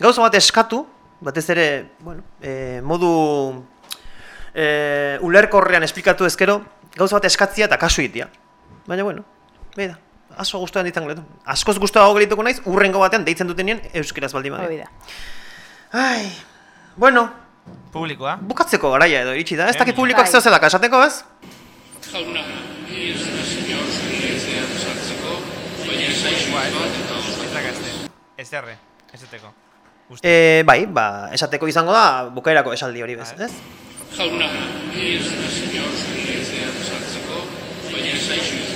gauza bat eskatu, batez ere, bueno, e, modu e, ulerkorrean esplikatu ezkero, gauza bat eskatzia eta kasu itia. Baina, bueno, beda, aso gustoan ditan gletu. Askoz gustoago gelituko naiz, urrengo batean deitzen dutenien euskeraz baldin. Hoi da. Ai, bueno, Publikoa. bukatzeko garaia edo iritsi da. Ez dakit Bai. publikoak zeo zelaka esateko, ez? Jauna, ni ez da senyor sartzeko, baina bat eta oso. Ez dakazte. Ez derre. Ez eteko. E, bai, ba, esateko izango da, bukaerako esaldi hori bez, ez? Jauna, ni ez da senyor zuretzea sartzeko, baina bat eta oso.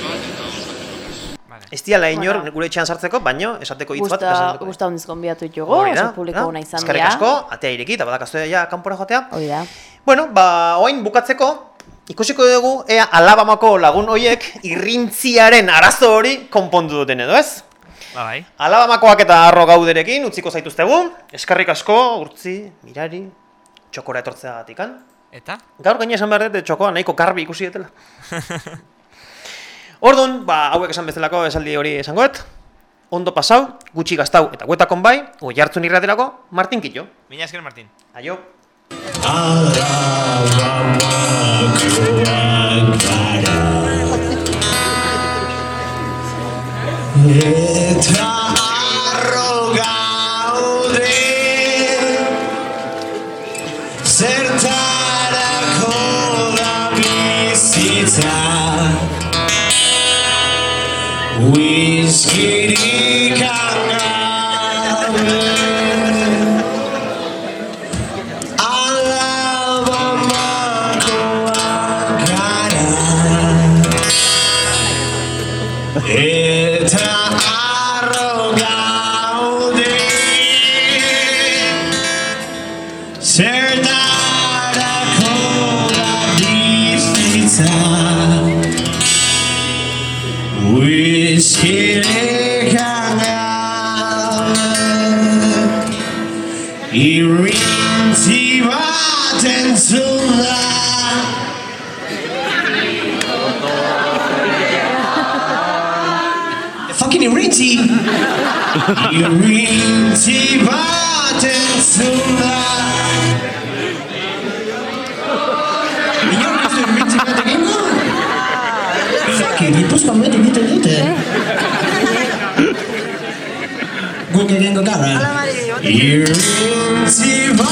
Ez diala inor Bueno. gure etxean sartzeko, baino esateko hitz bat Gusta, esateko. gusta hondiz konbiatu ditugu, Hori oso publiko ona izan Eskerrik dira. asko, atea ireki, eta badakazue ja kanpora joatea. Hoi da. Bueno, ba, oain bukatzeko, ikusiko dugu, ea Alabamako lagun hoiek irrintziaren arazo hori konpondu duten edo, ez? Ba, bai. Alabamakoak eta arro gauderekin utziko zaituztegu, eskerrik asko, urtzi, mirari, txokora etortzeagatikan. Eta? Gaur gaina esan behar dut, txokoa nahiko garbi ikusi dutela. Orduan, ba, hauek esan bezalako esaldi hori esangoet. Ondo pasau, gutxi gaztau eta guetakon bai, oi hartzun irraterako, Martin Killo. Mila esker, Martin. Aio. Eta Luiz Quirica. Whiskyrik hangabe Irintzi bat entzun da Fucking irintzi Irintzi bat entzun da Inork ez du irintzi bat egingo? Fucking gipuzkoan beti egiten dute Guk egingo gara Irintzi bat